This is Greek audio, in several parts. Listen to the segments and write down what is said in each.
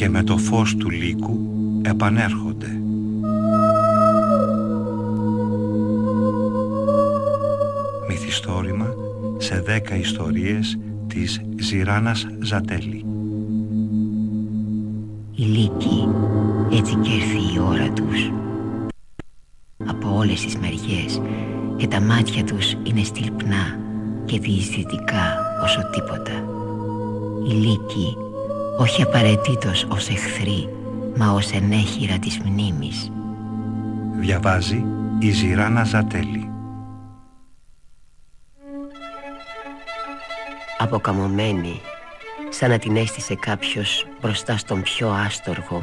και με το φως του λύκου επανέρχονται. Μυθιστόρημα σε δέκα ιστορίες της Ζηράνας Ζατέλη. Οι λύκοι έτσι και έρθει η ώρα τους από όλες τις μεριές και τα μάτια τους είναι στυλπνά και διεισδυτικά όσο τίποτα. Οι λύκοι όχι απαραίτητος ως εχθροί μα ως ενέχειρα της μνήμης. Διαβάζει η Ζηράνα Ζατέλη. Αποκαμωμένη, σαν να την έστησε κάποιος μπροστά στον πιο άστοργο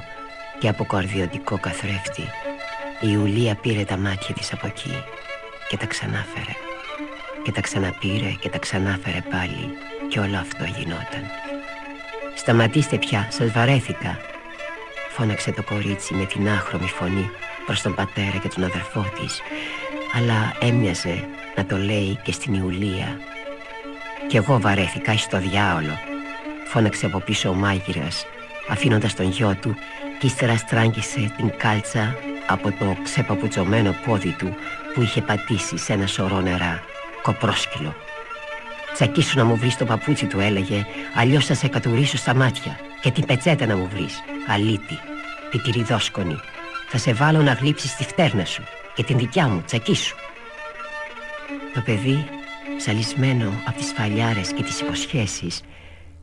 και αποκορδιωτικό καθρέφτη, η Ιουλία πήρε τα μάτια της από εκεί και τα ξανάφερε. Και τα ξαναπήρε και τα ξανάφερε πάλι και όλο αυτό γινόταν. «Σταματήστε πια, σας βαρέθηκα», φώναξε το κορίτσι με την άχρωμη φωνή προς τον πατέρα και τον αδερφό της αλλά έμοιαζε να το λέει και στην Ιουλία «Κι εγώ βαρέθηκα εις το διάολο», φώναξε από πίσω ο μάγειρας αφήνοντας τον γιο του και ύστερα στράγγισε την κάλτσα από το ξεπαπουτσωμένο πόδι του που είχε πατήσει σε ένα σωρό νερά, κοπρόσκυλο. «Τσακίσου να μου βρεις το παπούτσι» του έλεγε «Αλλιώς θα σε κατουρίσω στα μάτια και την πετσέτα να μου βρεις, αλήτη, πιτηριδόσκονη. Θα σε βάλω να γλύψεις τη φτέρνα σου και την δικιά μου, τσακίσου». Το παιδί, σαλισμένο από τις φαλιάρες και τις υποσχέσεις,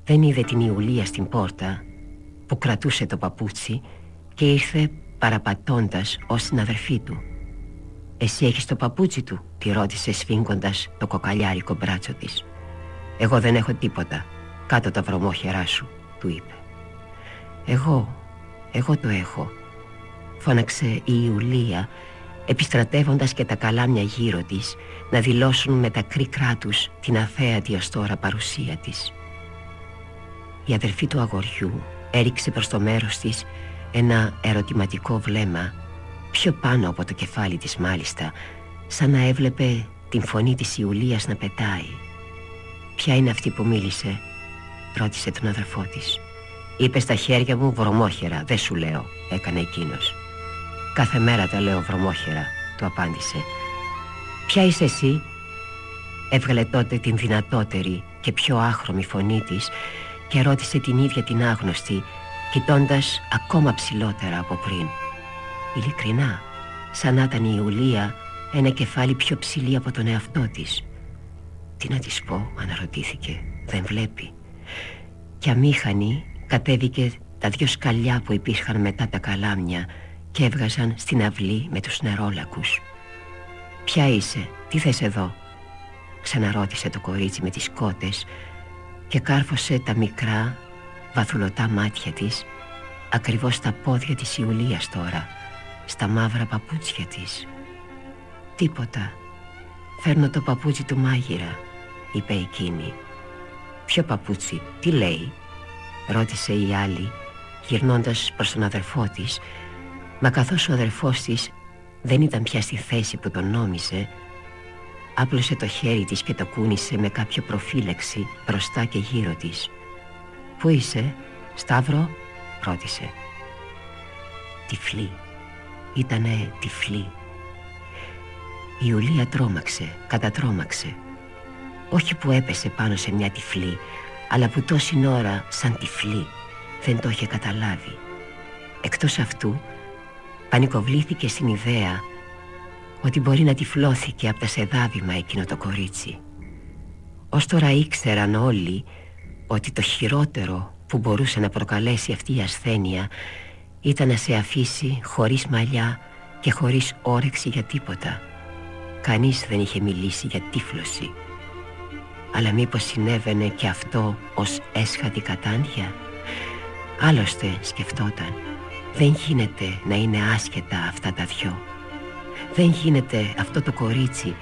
δεν είδε την Ιουλία στην πόρτα που κρατούσε το παπούτσι και ήρθε παραπατώντας ως την αδερφή του. «Εσύ έχεις το παπούτσι του» τη ρώτησε σφίγγοντας το κοκαλιάρικο μπράτσο της. «Εγώ δεν έχω τίποτα, κάτω τα βρωμόχερά σου» του είπε. «Εγώ, εγώ το έχω» φώναξε η Ιουλία επιστρατεύοντας και τα καλάμια γύρω της να δηλώσουν με τα κρίκρά τους την αθέατη ως τώρα παρουσία της. Η αδερφή του αγοριού έριξε προς το μέρος της ένα ερωτηματικό βλέμμα πιο πάνω από το κεφάλι της μάλιστα σαν να έβλεπε την φωνή της Ιουλίας να πετάει «Ποια είναι αυτή που μίλησε» ρώτησε τον αδερφό της «Είπες στα χέρια μου βρωμόχερα, δεν σου λέω» έκανε εκείνος «Κάθε μέρα τα λέω βρωμόχερα» του απάντησε «Ποια είσαι εσύ» έβγαλε τότε την δυνατότερη και πιο άχρωμη φωνή της και ρώτησε την ίδια την άγνωστη κοιτώντας ακόμα ψηλότερα από πριν. Ειλικρινά, σαν να ήταν η Ιουλία ένα κεφάλι πιο ψηλή από τον εαυτό της. Τι να της πω, αναρωτήθηκε, δεν βλέπει. Και αμήχανη κατέβηκε τα δυο σκαλιά που υπήρχαν μετά τα καλάμια και έβγαζαν στην αυλή με τους νερόλακους. «Ποια είσαι, τι θες εδώ» ξαναρώτησε το κορίτσι με τις κότες και κάρφωσε τα μικρά βαθουλωτά μάτια της ακριβώς στα πόδια της Ιουλίας τώρα στα μαύρα παπούτσια της «Τίποτα, φέρνω το παπούτσι του μάγειρα» είπε εκείνη. «Ποιο παπούτσι, τι λέει» ρώτησε η άλλη γυρνώντας προς τον αδερφό της. Μα καθώς ο αδερφός της δεν ήταν πια στη θέση που τον νόμιζε άπλωσε το χέρι της και το κούνησε με κάποιο προφύλαξη μπροστά και γύρω της. «Πού είσαι, Σταύρο» ρώτησε. Τυφλή, ήτανε τυφλή Η Ιουλία τρόμαξε, κατατρόμαξε Όχι που έπεσε πάνω σε μια τυφλή Αλλά που τόση ώρα σαν τυφλή δεν το είχε καταλάβει Εκτός αυτού πανικοβλήθηκε στην ιδέα ότι μπορεί να τυφλώθηκε από τα σεδάβημα εκείνο το κορίτσι. Ως τώρα ήξεραν όλοι ότι το χειρότερο που μπορούσε να προκαλέσει αυτή η ασθένεια ήταν να σε αφήσει χωρίς μαλλιά και χωρίς όρεξη για τίποτα. Κανείς δεν είχε μιλήσει για τύφλωση. Αλλά μήπως συνέβαινε και αυτό ως έσχατη κατάντια; Άλλωστε σκεφτόταν, δεν γίνεται να είναι άσχετα αυτά τα δυο. Δεν γίνεται αυτό το κορίτσι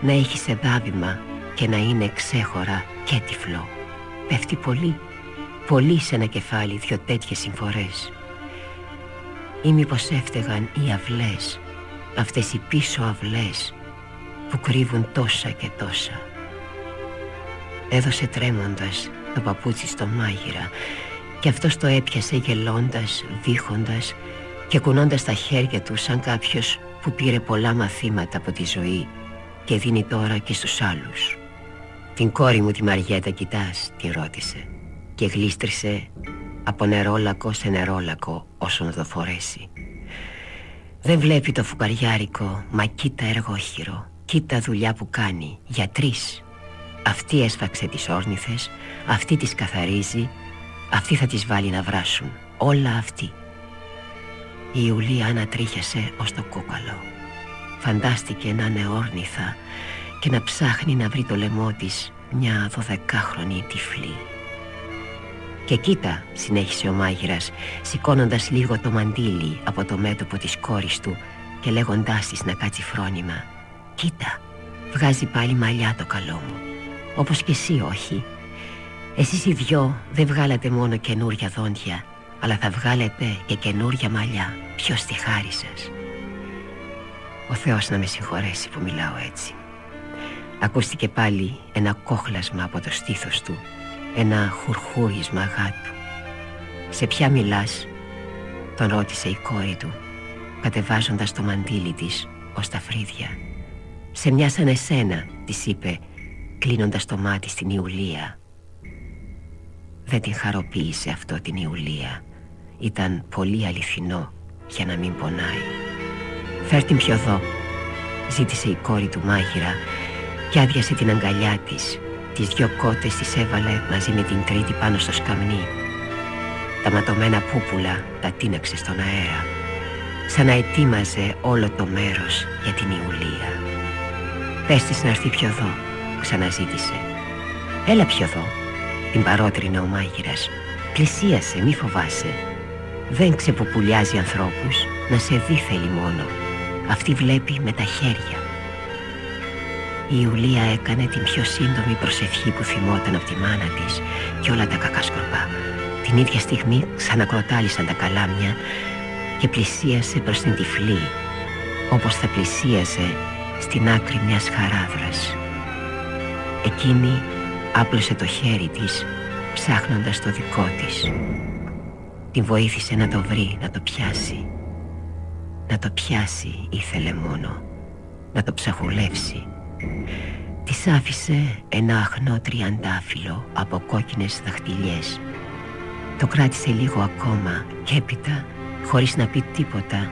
να έχει σε δάβημα και να είναι ξέχωρα και τυφλό. Πέφτει πολύ, πολύ σε ένα κεφάλι δυο τέτοιες συμφορές. Ή μήπως έφταιγαν οι αυλές, αυτές οι πίσω αυλές που κρύβουν τόσα και τόσα. Έδωσε τρέμοντας το παπούτσι στον μάγειρα και αυτός το έπιασε γελώντας, βήχοντας και κουνώντας τα χέρια του σαν κάποιος που πήρε πολλά μαθήματα από τη ζωή και δίνει τώρα και στους άλλους. «Την κόρη μου τη Μαριέτα κοιτάς» τη ρώτησε και γλίστρισε από νερόλακο σε νερόλακο όσο να το φορέσει. Δεν βλέπει το φουκαριάρικο, μα κοίτα εργόχειρο, κοίτα δουλειά που κάνει, για τρεις. Αυτή έσφαξε τις όρνηθες, αυτή τις καθαρίζει, αυτή θα τις βάλει να βράσουν, όλα αυτή. Η Ιουλία ανατρίχιασε ως το κόκαλο. Φαντάστηκε να είναι όρνηθα και να ψάχνει να βρει το λαιμό της μια δωδεκάχρονη τυφλή. «Και κοίτα», συνέχισε ο μάγειρας, σηκώνοντας λίγο το μαντίλι από το μέτωπο της κόρης του και λέγοντάς της να κάτσει φρόνημα. «Κοίτα, βγάζει πάλι μαλλιά το καλό μου, όπως και εσύ όχι. Εσείς οι δυο δεν βγάλατε μόνο καινούρια δόντια, αλλά θα βγάλετε και καινούρια μαλλιά. Ποιος τη χάρη σας». Ο Θεός να με συγχωρέσει που μιλάω έτσι. Ακούστηκε πάλι ένα κόχλασμα από το στήθος του ένα χουρχούρισμα γάτου. «Σε ποια μιλάς» τον ρώτησε η κόρη του κατεβάζοντας το μαντίλι της ως τα φρύδια. «Σε μια σαν εσένα» της είπε κλείνοντας το μάτι στην Ιουλία. Δεν την χαροποίησε αυτό την Ιουλία. Ήταν πολύ αληθινό για να μην πονάει. «Φέρ την πιο δω» ζήτησε η κόρη του μάγειρα και άδειασε την αγκαλιά της Τις δυο κότες τις έβαλε μαζί με την τρίτη πάνω στο σκαμνί. Τα ματωμένα πούπουλα τα τίναξε στον αέρα σαν να ετοίμαζε όλο το μέρος για την Ιουλία. «Πες της να έρθει πιο δω», ξαναζήτησε. «Έλα πιο δω», την παρότρινε ο μάγειρας. «Πλησίασε, μη φοβάσαι. Δεν ξεποπουλιάζει ανθρώπους, να σε δει θέλει μόνο. Αυτή βλέπει με τα χέρια. Η Ιουλία έκανε την πιο σύντομη προσευχή που θυμόταν από τη μάνα της και όλα τα κακά σκορπά. Την ίδια στιγμή ξανακροτάλησαν τα καλάμια και πλησίασε προς την τυφλή, όπως θα πλησίασε στην άκρη μιας χαράδρας. Εκείνη άπλωσε το χέρι της, ψάχνοντας το δικό της. Την βοήθησε να το βρει, να το πιάσει. Να το πιάσει ήθελε μόνο, να το ψαχουλεύσει Της άφησε ένα αχνό τριαντάφυλλο από κόκκινες δαχτυλιές Το κράτησε λίγο ακόμα και έπειτα χωρίς να πει τίποτα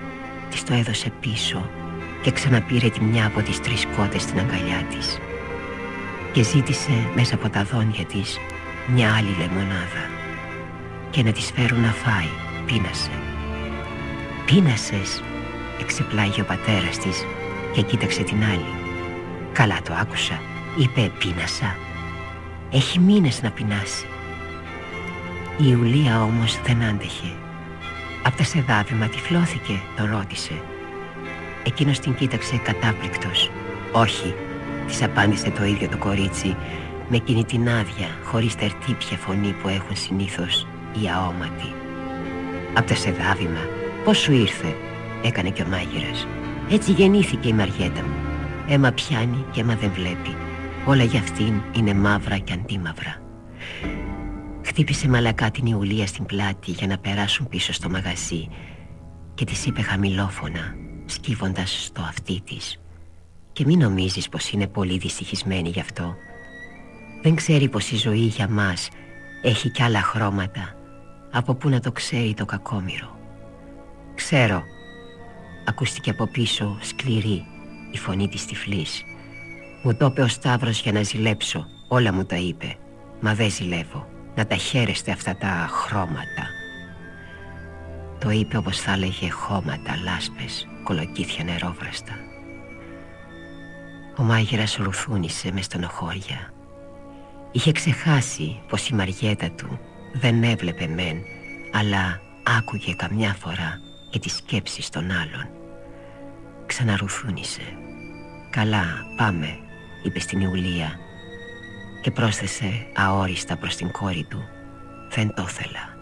της το έδωσε πίσω και ξαναπήρε τη μια από τις τρεις κότες στην αγκαλιά της και ζήτησε μέσα από τα δόντια της μια άλλη λεμονάδα και να της φέρουν να φάει, πείνασε. «Πείνασες», εξεπλάγει ο πατέρας της και κοίταξε την άλλη. Καλά το άκουσα, είπε πίνασα. Έχει μήνες να πεινάσει. Η Ιουλία όμως δεν άντεχε. Απ' τα σεδάβημα τυφλώθηκε, τον ρώτησε. Εκείνος την κοίταξε κατάπληκτος. Όχι, της απάντησε το ίδιο το κορίτσι με εκείνη την άδεια, χωρίς τα ερτύπια φωνή που έχουν συνήθως οι αόματοι. Απ' τα σεδάβημα, πώς σου ήρθε, έκανε και ο μάγειρας. Έτσι γεννήθηκε η Μαριέτα μου. Έμα πιάνει και αίμα δεν βλέπει. Όλα για αυτήν είναι μαύρα και αντίμαυρα. Χτύπησε μαλακά την Ιουλία στην πλάτη για να περάσουν πίσω στο μαγαζί και της είπε χαμηλόφωνα, σκύβοντας στο αυτί της. Και μην νομίζεις πως είναι πολύ δυστυχισμένη γι' αυτό. Δεν ξέρει πως η ζωή για μας έχει κι άλλα χρώματα από που να το ξέρει το κακόμοιρο. Ξέρω, ακούστηκε από πίσω σκληρή η φωνή της τυφλής. Μου το είπε ο Σταύρος για να ζηλέψω, όλα μου τα είπε. Μα δεν ζηλεύω, να τα χαίρεστε αυτά τα χρώματα. Το είπε όπως θα έλεγε χώματα, λάσπες, κολοκύθια νερόβραστα. Ο μάγειρας ρουθούνησε μες στενοχώρια. Είχε ξεχάσει πως η Μαριέτα του δεν έβλεπε μεν, αλλά άκουγε καμιά φορά και τις σκέψεις των άλλων. Ξαναρουθούνησε. «Καλά, πάμε», είπε στην Ιουλία και πρόσθεσε αόριστα προς την κόρη του «Δεν το ήθελα».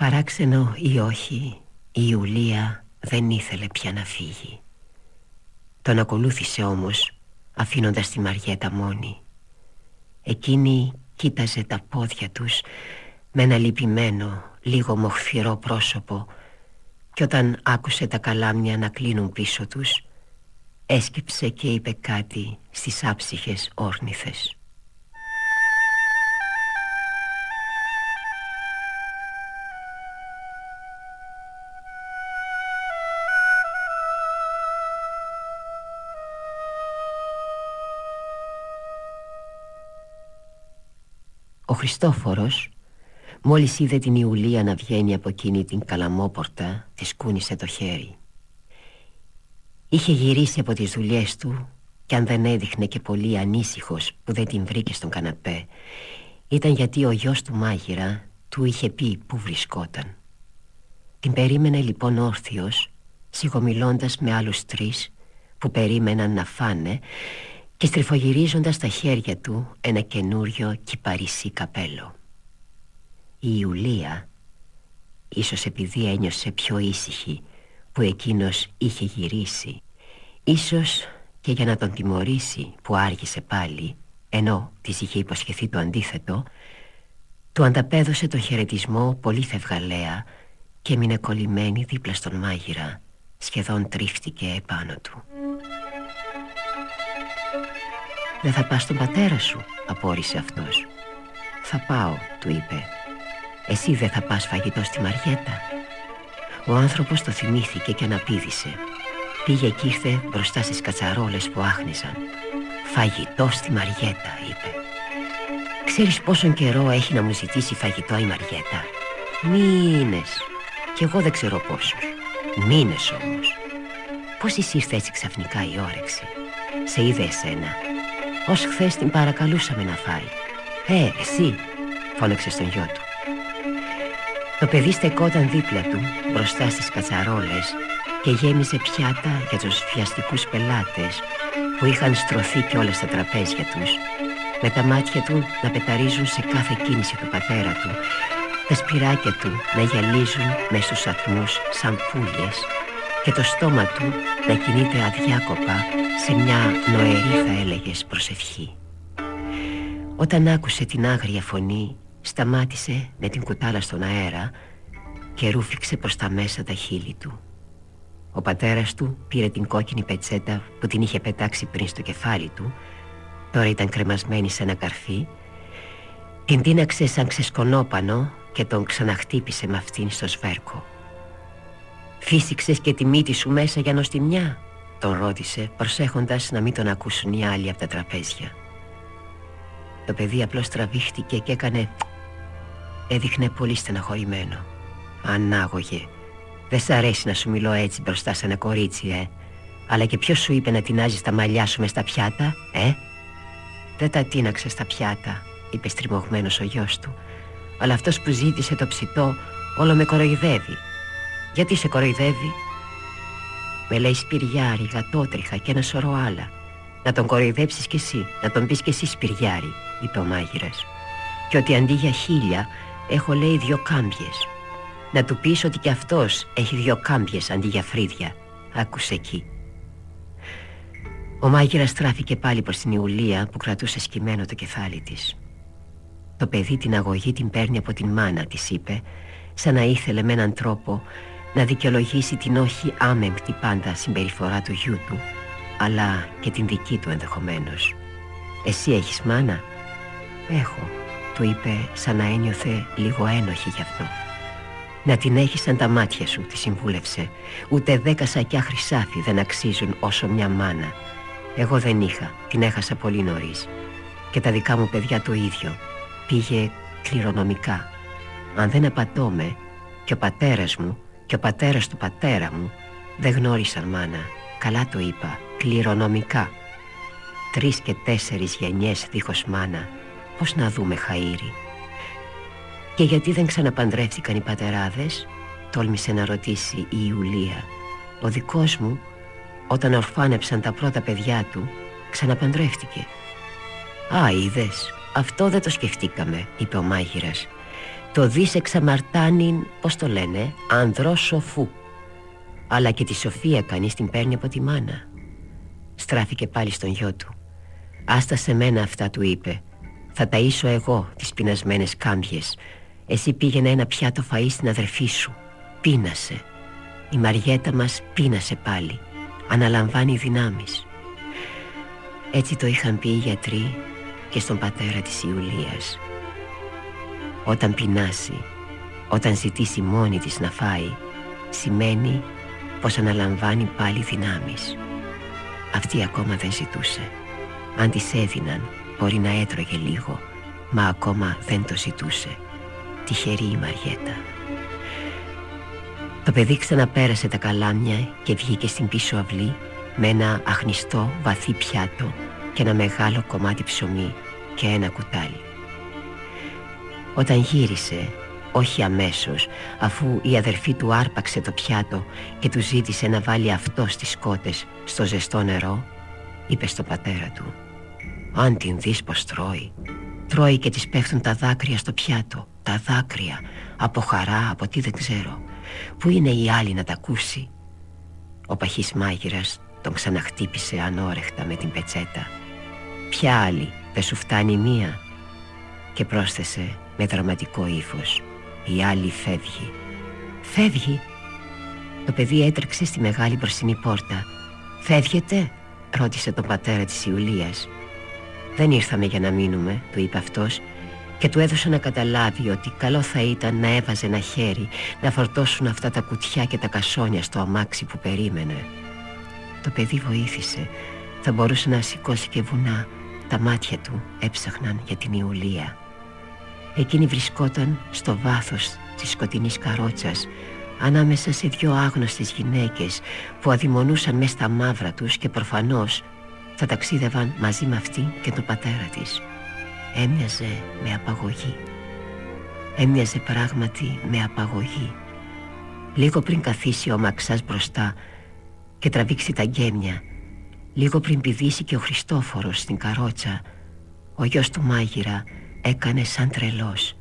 Παράξενο ή όχι, η Ιουλία δεν ήθελε πια να φύγει. Τον ακολούθησε όμως, αφήνοντας τη Μαριέτα μόνη. Εκείνη κοίταζε τα πόδια τους με ένα λυπημένο, λίγο μοχθηρό πρόσωπο και όταν άκουσε τα καλάμια να κλείνουν πίσω τους έσκυψε και είπε κάτι στις άψυχες όρνηθες. Ο Χριστόφορος Μόλις είδε την Ιουλία να βγαίνει από εκείνη την καλαμόπορτα Της κούνησε το χέρι. Είχε γυρίσει από τις δουλειές του Και αν δεν έδειχνε και πολύ ανήσυχος Που δεν την βρήκε στον καναπέ Ήταν γιατί ο γιος του μάγειρα Του είχε πει που βρισκόταν. Την περίμενε λοιπόν όρθιος Σιγομιλώντας με άλλους τρεις Που περίμεναν να φάνε Και στριφογυρίζοντας τα χέρια του Ένα καινούριο κυπαρισί καπέλο. Η Ιουλία Ίσως επειδή ένιωσε πιο ήσυχη που εκείνος είχε γυρίσει Ίσως και για να τον τιμωρήσει που άργησε πάλι Ενώ της είχε υποσχεθεί το αντίθετο Του ανταπέδωσε το χαιρετισμό πολύ φευγαλέα Και έμεινε κολλημένη δίπλα στον μάγειρα Σχεδόν τρίφτηκε επάνω του «Δεν θα πας στον πατέρα σου» απόρρισε αυτός. «Θα πάω» του είπε. Εσύ δεν θα πας φαγητό στη Μαριέτα Ο άνθρωπος το θυμήθηκε και αναπήδησε. Πήγε και ήρθε μπροστά στις κατσαρόλες που άχνησαν. Φαγητό στη Μαριέτα είπε. Ξέρεις πόσον καιρό έχει να μου ζητήσει φαγητό η Μαριέτα; Μήνες. Κι εγώ δεν ξέρω πόσους. Μήνες όμως. Πώς εσύ ήρθες έτσι ξαφνικά η όρεξη; Σε είδε εσένα Ως χθες την παρακαλούσαμε να φάει. Ε, εσύ Φώναξε στον γιο του. Το παιδί στεκόταν δίπλα του μπροστά στις κατσαρόλες και γέμιζε πιάτα για τους βιαστικούς πελάτες που είχαν στρωθεί κιόλας στα τραπέζια τους με τα μάτια του να πεταρίζουν σε κάθε κίνηση του πατέρα του τα σπυράκια του να γυαλίζουν μες στους ατμούς σαν πουλιες και το στόμα του να κινείται αδιάκοπα σε μια νοερή θα έλεγες προσευχή. Όταν άκουσε την άγρια φωνή Σταμάτησε με την κουτάλα στον αέρα και ρούφηξε προς τα μέσα τα χείλη του. Ο πατέρας του πήρε την κόκκινη πετσέτα που την είχε πετάξει πριν στο κεφάλι του Τώρα ήταν κρεμασμένη σε ένα καρφί Την τίναξε σαν ξεσκονόπανο και τον ξαναχτύπησε με αυτήν στο σβέρκο «Φύσηξες και τη μύτη σου μέσα για νοστιμιά» Τον ρώτησε προσέχοντας να μην τον ακούσουν οι άλλοι από τα τραπέζια. Το παιδί απλώς τραβήχτηκε και έκανε Έδειχνε πολύ στεναχωρημένο. Ανάγωγε. Δεν σ' αρέσει να σου μιλώ έτσι μπροστά σε ένα κορίτσι, ε. Αλλά και ποιος σου είπε να τεινάζεις τα μαλλιά σου μες στα πιάτα, ε; Δεν τα τίναξε στα πιάτα Είπε στριμωγμένος ο γιος του. Αλλά αυτός που ζήτησε το ψητό Όλο με κοροϊδεύει Γιατί σε κοροϊδεύει; Με λέει σπυριάρι, γατότριχα και ένα σωρό άλλα. Να τον κοροϊδέψεις κι εσύ Να τον πεις κι εσύ σπυριάρι Είπε ο μάγειρας. Και ότι αντί για χίλια Έχω λέει δυο κάμπιες. Να του πεις ότι κι αυτός έχει δυο κάμπιες αντί για φρύδια. Άκουσε εκεί. Ο μάγειρας στράφηκε πάλι προς την Ιουλία που κρατούσε σκυμμένο το κεφάλι της. Το παιδί την αγωγή την παίρνει από την μάνα της είπε Σαν να ήθελε με έναν τρόπο να δικαιολογήσει την όχι άμεμπτη πάντα συμπεριφορά του γιού του αλλά και την δική του ενδεχομένως. Εσύ έχεις μάνα; Έχω του είπε σαν να ένιωθε λίγο ένοχη γι' αυτό. «Να την έχεις σαν τα μάτια σου» τη συμβούλευσε. «Ούτε δέκα σακιά χρυσάφι δεν αξίζουν όσο μια μάνα. Εγώ δεν είχα, την έχασα πολύ νωρίς. Και τα δικά μου παιδιά το ίδιο. Πήγε κληρονομικά. Αν δεν απατώμε Και ο πατέρας μου και ο πατέρας του πατέρα μου Δεν γνώρισαν μάνα. Καλά το είπα, κληρονομικά. Τρεις και τέσσερις γενιές δίχως μάνα. Πώς να δούμε χαΐρι Και γιατί δεν ξαναπαντρεύτηκαν οι πατεράδες Τόλμησε να ρωτήσει η Ιουλία. Ο δικός μου Όταν ορφάνεψαν τα πρώτα παιδιά του Ξαναπαντρεύτηκε. Α, είδες Αυτό δεν το σκεφτήκαμε Είπε ο μάγειρας Το δις εξαμαρτάνιν, πώς το λένε, ανδρός σοφού. Αλλά και τη σοφία κανείς την παίρνει από τη μάνα. Στράφηκε πάλι στον γιο του. Άστα σε μένα αυτά του είπε. Θα ταΐσω εγώ τις πεινασμένες κάμπιες Εσύ πήγαινε ένα πιάτο φαΐ στην αδερφή σου. Πείνασε. Η Μαριέτα μας πείνασε πάλι. Αναλαμβάνει δυνάμεις Έτσι το είχαν πει οι γιατροί Και στον πατέρα της Ιουλίας Όταν πεινάσει Όταν ζητήσει μόνη της να φάει Σημαίνει πως αναλαμβάνει πάλι δυνάμεις. Αυτή ακόμα δεν ζητούσε. Αν της έδιναν μπορεί να έτρωγε λίγο Μα ακόμα δεν το ζητούσε. Τυχερή η Μαριέτα. Το παιδί ξαναπέρασε τα καλάμια και βγήκε στην πίσω αυλή Με ένα αχνιστό βαθύ πιάτο και ένα μεγάλο κομμάτι ψωμί και ένα κουτάλι Όταν γύρισε όχι αμέσως αφού η αδερφή του άρπαξε το πιάτο και του ζήτησε να βάλει αυτό στις κότες στο ζεστό νερό είπε στο πατέρα του «Αν την δεις πως τρώει, τρώει και της πέφτουν τα δάκρυα στο πιάτο, τα δάκρυα, από χαρά, από τι δεν ξέρω. Πού είναι η άλλη να τα ακούσει» Ο παχής μάγειρας τον ξαναχτύπησε ανόρεχτα με την πετσέτα «Ποια άλλη, δεν σου φτάνει μία» και πρόσθεσε με δραματικό ύφος «Η άλλη φεύγει». «Φεύγει» Το παιδί έτρεξε στη μεγάλη μπροστινή πόρτα «Φεύγετε» ρώτησε τον πατέρα της Ιουλίας «Δεν ήρθαμε για να μείνουμε», του είπε αυτός και του έδωσε να καταλάβει ότι καλό θα ήταν να έβαζε ένα χέρι να φορτώσουν αυτά τα κουτιά και τα κασόνια στο αμάξι που περίμενε. Το παιδί βοήθησε. Θα μπορούσε να σηκώσει και βουνά. Τα μάτια του έψαχναν για την Ιουλία. Εκείνη βρισκόταν στο βάθος της σκοτεινής καρότσας ανάμεσα σε δυο άγνωστες γυναίκες που αδειμονούσαν μες στα μαύρα τους και προφανώς θα ταξίδευαν μαζί με αυτή και τον πατέρα της. Έμοιαζε με απαγωγή. Έμοιαζε πράγματι με απαγωγή. Λίγο πριν καθίσει ο Μαξάς μπροστά και τραβήξει τα γκέμια, λίγο πριν πηδήσει και ο Χριστόφορος στην καρότσα, ο γιος του μάγειρα έκανε σαν τρελός,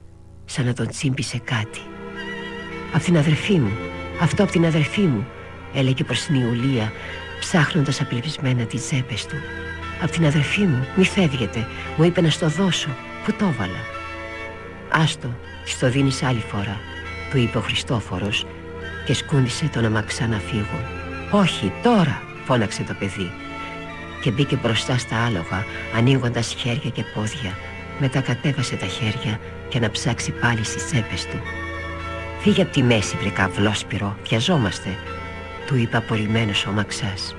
σαν να τον τσίμπησε κάτι. «Απ' την αδερφή μου, αυτό απ' την αδερφή μου», έλεγε προς την Ιουλία ψάχνοντας απελπισμένα τις τσέπες του. «Απ' την αδερφή μου, μη φεύγετε, μου είπε να στο δώσω, πού το έβαλα». «Άστο, στο δίνεις άλλη φορά», του είπε ο Χριστόφορος και σκούντισε τον αμαξά να φύγουν. «Όχι, τώρα», φώναξε το παιδί και μπήκε μπροστά στα άλογα ανοίγοντας χέρια και πόδια μετά κατέβασε τα χέρια και να ψάξει πάλι στις τσέπες του «Φύγε από τη μέση βρε καυλόσπυρο, βιαζόμαστε», του είπε απορριμμένος ο Μαξάς.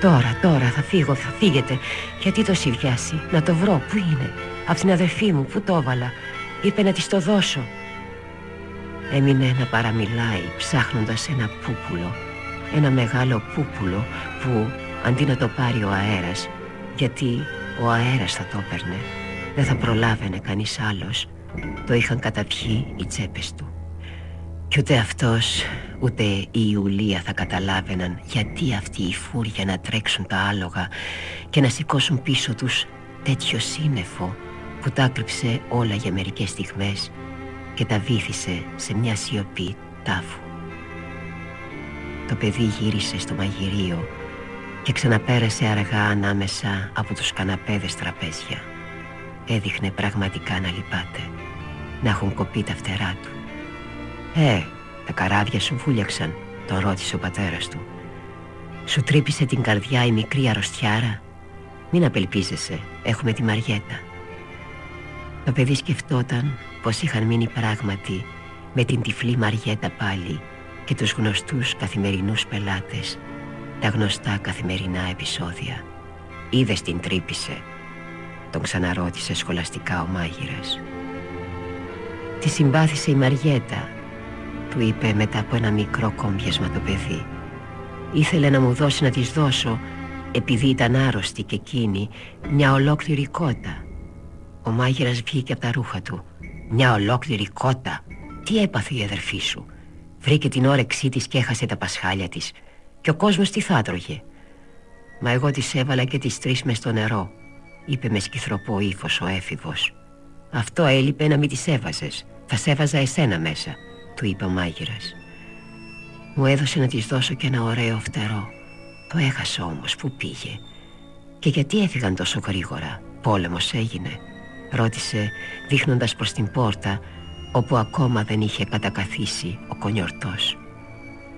«Τώρα, τώρα θα φύγω, θα φύγετε. Γιατί το σιβιάσει, να το βρω, πού είναι; Απ' την αδερφή μου, πού το έβαλα; Είπε να της το δώσω». Έμεινε να παραμιλάει ψάχνοντας ένα πούπουλο. Ένα μεγάλο πούπουλο που αντί να το πάρει ο αέρας, γιατί ο αέρας θα το έπαιρνε, δεν θα προλάβαινε κανείς άλλος, το είχαν καταπιεί οι τσέπες του. Κι ούτε αυτός ούτε η Ιουλία θα καταλάβαιναν γιατί αυτή η φούρια να τρέξουν τα άλογα και να σηκώσουν πίσω τους τέτοιο σύννεφο που τα άκρυψε όλα για μερικές στιγμές και τα βήθησε σε μια σιωπή τάφου. Το παιδί γύρισε στο μαγειρίο και ξαναπέρασε αργά ανάμεσα από τους καναπέδες τραπέζια. Έδειχνε πραγματικά να λυπάται, να έχουν κοπεί τα φτερά του. «Ε, τα καράβια σου βούλιαξαν», τον ρώτησε ο πατέρας του. «Σου τρύπησε την καρδιά η μικρή αρρωστιάρα» «Μην απελπίζεσαι, έχουμε τη Μαριέτα». Το παιδί σκεφτόταν πως είχαν μείνει πράγματι με την τυφλή Μαριέτα πάλι και τους γνωστούς καθημερινούς πελάτες, τα γνωστά καθημερινά επεισόδια. «Είδες την τρύπησε», τον ξαναρώτησε σχολαστικά ο μάγειρας. Τη συμπάθησε η Μαριέτα του είπε μετά από ένα μικρό κόμπιασμα το παιδί. Ήθελε να μου δώσει να της δώσω, επειδή ήταν άρρωστη και εκείνη, μια ολόκληρη κότα. Ο μάγειρας βγήκε από τα ρούχα του. Μια ολόκληρη κότα. Τι έπαθε η αδερφή σου; Βρήκε την όρεξή της και έχασε τα πασχάλια της. Και ο κόσμος τι θα τρώγε. Μα εγώ της έβαλα και τις τρεις μες στο νερό, είπε με σκυθροπό ύφος ο έφηβος. Αυτό έλειπε να μην τις έβαζες. Θα σε έβαζα εσένα μέσα, του είπε ο μάγειρας. Μου έδωσε να της δώσω και ένα ωραίο φτερό. Το έχασε όμως, που πήγε. Και γιατί έφυγαν τόσο γρήγορα, πόλεμος έγινε. Ρώτησε δείχνοντας προς την πόρτα όπου ακόμα δεν είχε κατακαθίσει ο κονιορτός.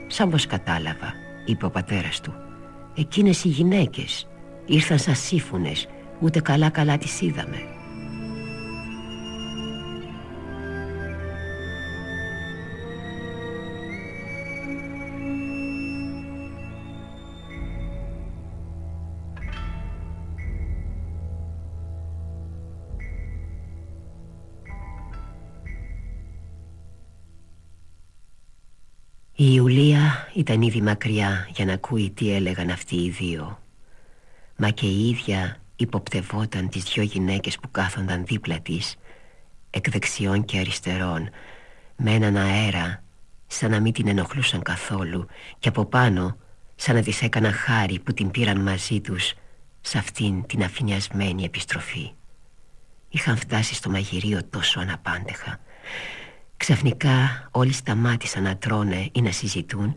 «Σαν πως κατάλαβα», είπε ο πατέρας του. «Εκείνες οι γυναίκες ήρθαν σαν σύφουνες, ούτε καλά καλά τις είδαμε». Η Ιουλία ήταν ήδη μακριά για να ακούει τι έλεγαν αυτοί οι δύο Μα και η ίδια υποπτευόταν τις δυο γυναίκες που κάθονταν δίπλα της Εκ δεξιών και αριστερών Με έναν αέρα σαν να μην την ενοχλούσαν καθόλου Και από πάνω σαν να της έκαναν χάρη που την πήραν μαζί τους Σε αυτήν την αφηνιασμένη επιστροφή Είχαν φτάσει στο μαγειρίο τόσο αναπάντεχα Ξαφνικά όλοι σταμάτησαν να τρώνε ή να συζητούν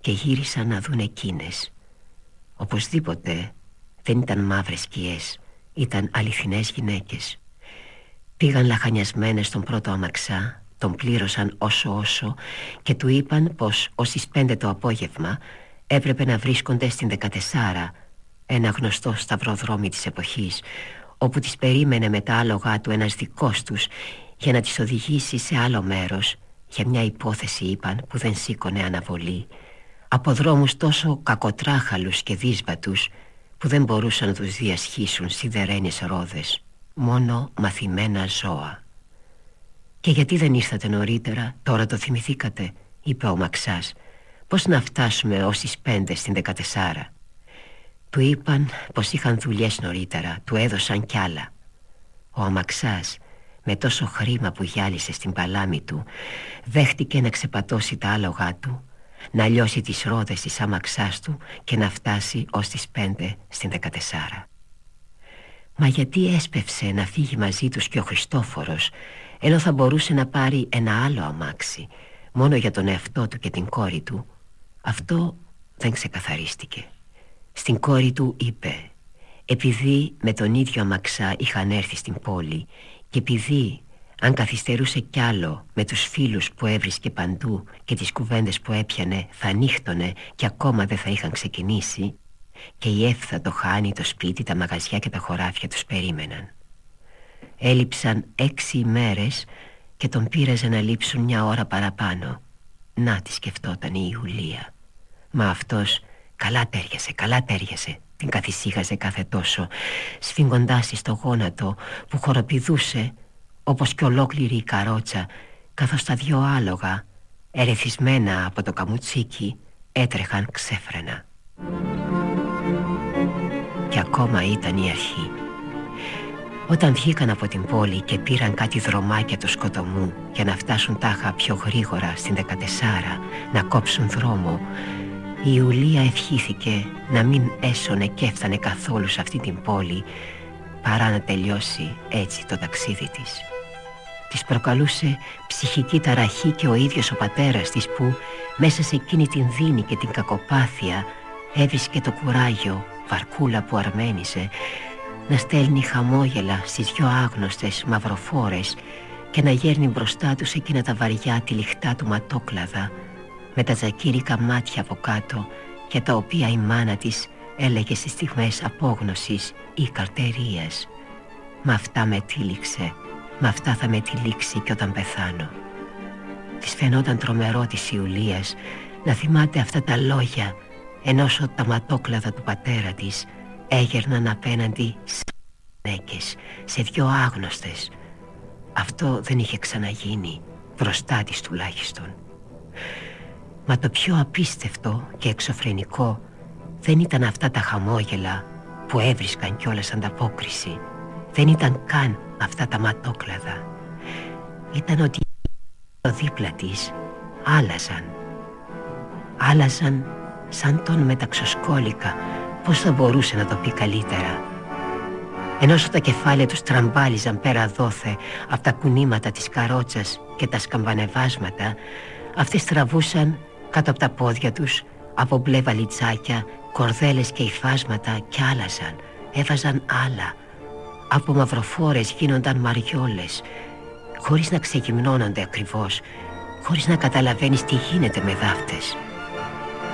και γύρισαν να δουν εκείνες. Οπωσδήποτε δεν ήταν μαύρες σκιές, ήταν αληθινές γυναίκες. Πήγαν λαχανιασμένες στον πρώτο αμαξά, τον πλήρωσαν όσο όσο και του είπαν πως ως τις πέντε το απόγευμα έπρεπε να βρίσκονται στην 14, ένα γνωστό σταυροδρόμι της εποχής, όπου τις περίμενε με τα άλογα του ένας δικός τους για να τις οδηγήσει σε άλλο μέρος για μια υπόθεση είπαν που δεν σήκωνε αναβολή από δρόμους τόσο κακοτράχαλους και δύσβατους που δεν μπορούσαν να τους διασχίσουν σιδερένιες ρόδες μόνο μαθημένα ζώα. «Και γιατί δεν ήρθατε νωρίτερα, τώρα το θυμηθήκατε» είπε ο Μαξάς. «Πώς να φτάσουμε ως τις πέντε στην δεκατεσάρα» Του είπαν πως είχαν δουλειές νωρίτερα, του έδωσαν κι άλλα. Ο Αμαξάς με τόσο χρήμα που γυάλισε στην παλάμη του δέχτηκε να ξεπατώσει τα άλογά του να λιώσει τις ρόδες της άμαξάς του και να φτάσει ως τις πέντε στην δεκατεσάρα. Μα γιατί έσπευσε να φύγει μαζί τους και ο Χριστόφορος ενώ θα μπορούσε να πάρει ένα άλλο αμάξι μόνο για τον εαυτό του και την κόρη του αυτό δεν ξεκαθαρίστηκε. Στην κόρη του είπε επειδή με τον ίδιο αμαξά είχαν έρθει στην πόλη και επειδή αν καθυστερούσε κι άλλο με τους φίλους που έβρισκε παντού και τις κουβέντες που έπιανε θα νύχτωνε και ακόμα δεν θα είχαν ξεκινήσει και η έφθα το χάνει το σπίτι, τα μαγαζιά και τα χωράφια τους περίμεναν. Έλειψαν έξι ημέρες και τον πήραζε να λείψουν μια ώρα παραπάνω. Να τη σκεφτόταν η Ιουλία. Μα αυτός καλά τέριασε, καλά τέριασε την καθησύχαζε κάθε τόσο σφίγγοντάς της το γόνατο που χοροπηδούσε όπως και ολόκληρη η καρότσα καθώς τα δυο άλογα ερεθισμένα από το καμουτσίκι έτρεχαν ξέφρενα και ακόμα ήταν η αρχή όταν βγήκαν από την πόλη και πήραν κάτι δρομάκια του σκοτωμού για να φτάσουν τάχα πιο γρήγορα στην 14 να κόψουν δρόμο η Ιουλία ευχήθηκε να μην έσωνε και έφτανε καθόλου σε αυτή την πόλη παρά να τελειώσει έτσι το ταξίδι της. Της προκαλούσε ψυχική ταραχή και ο ίδιος ο πατέρας της που μέσα σε εκείνη την δίνη και την κακοπάθεια έβρισκε το κουράγιο, βαρκούλα που αρμένιζε, να στέλνει χαμόγελα στις δυο άγνωστες μαυροφόρες και να γέρνει μπροστά τους εκείνα τα βαριά τυλιχτά του ματόκλαδα με τα τζακίρικα μάτια από κάτω για τα οποία η μάνα της έλεγε στις στιγμές απόγνωσης ή καρτερίας. «Μ' αυτά με τύλιξε, μ' αυτά θα με τυλίξει και όταν πεθάνω». Της φαινόταν τρομερό της Ιουλίας να θυμάται αυτά τα λόγια ενός τα ματόκλαδα του πατέρα της έγερναν απέναντι σε γυναίκες, σε δυο άγνωστες. Αυτό δεν είχε ξαναγίνει, μπροστά της τουλάχιστον. Μα το πιο απίστευτο και εξωφρενικό δεν ήταν αυτά τα χαμόγελα που έβρισκαν κιόλας ανταπόκριση. Δεν ήταν καν αυτά τα ματόκλαδα. Ήταν ότι το δίπλα της άλλαζαν. Άλλαζαν σαν τον μεταξοσκόλικα, πώς θα μπορούσε να το πει καλύτερα; Ενώ τα κεφάλια τους τραμπάλιζαν πέρα δόθε από τα κουνήματα της καρότσας και τα σκαμβανεβάσματα Αυτές τραβούσαν κάτω από τα πόδια τους από μπλε βαλιτσάκια, κορδέλες και υφάσματα κι άλλαζαν, έβαζαν άλλα. Από μαυροφόρες γίνονταν μαριόλες, χωρίς να ξεγυμνώνονται ακριβώς, χωρίς να καταλαβαίνεις τι γίνεται με δάφτες.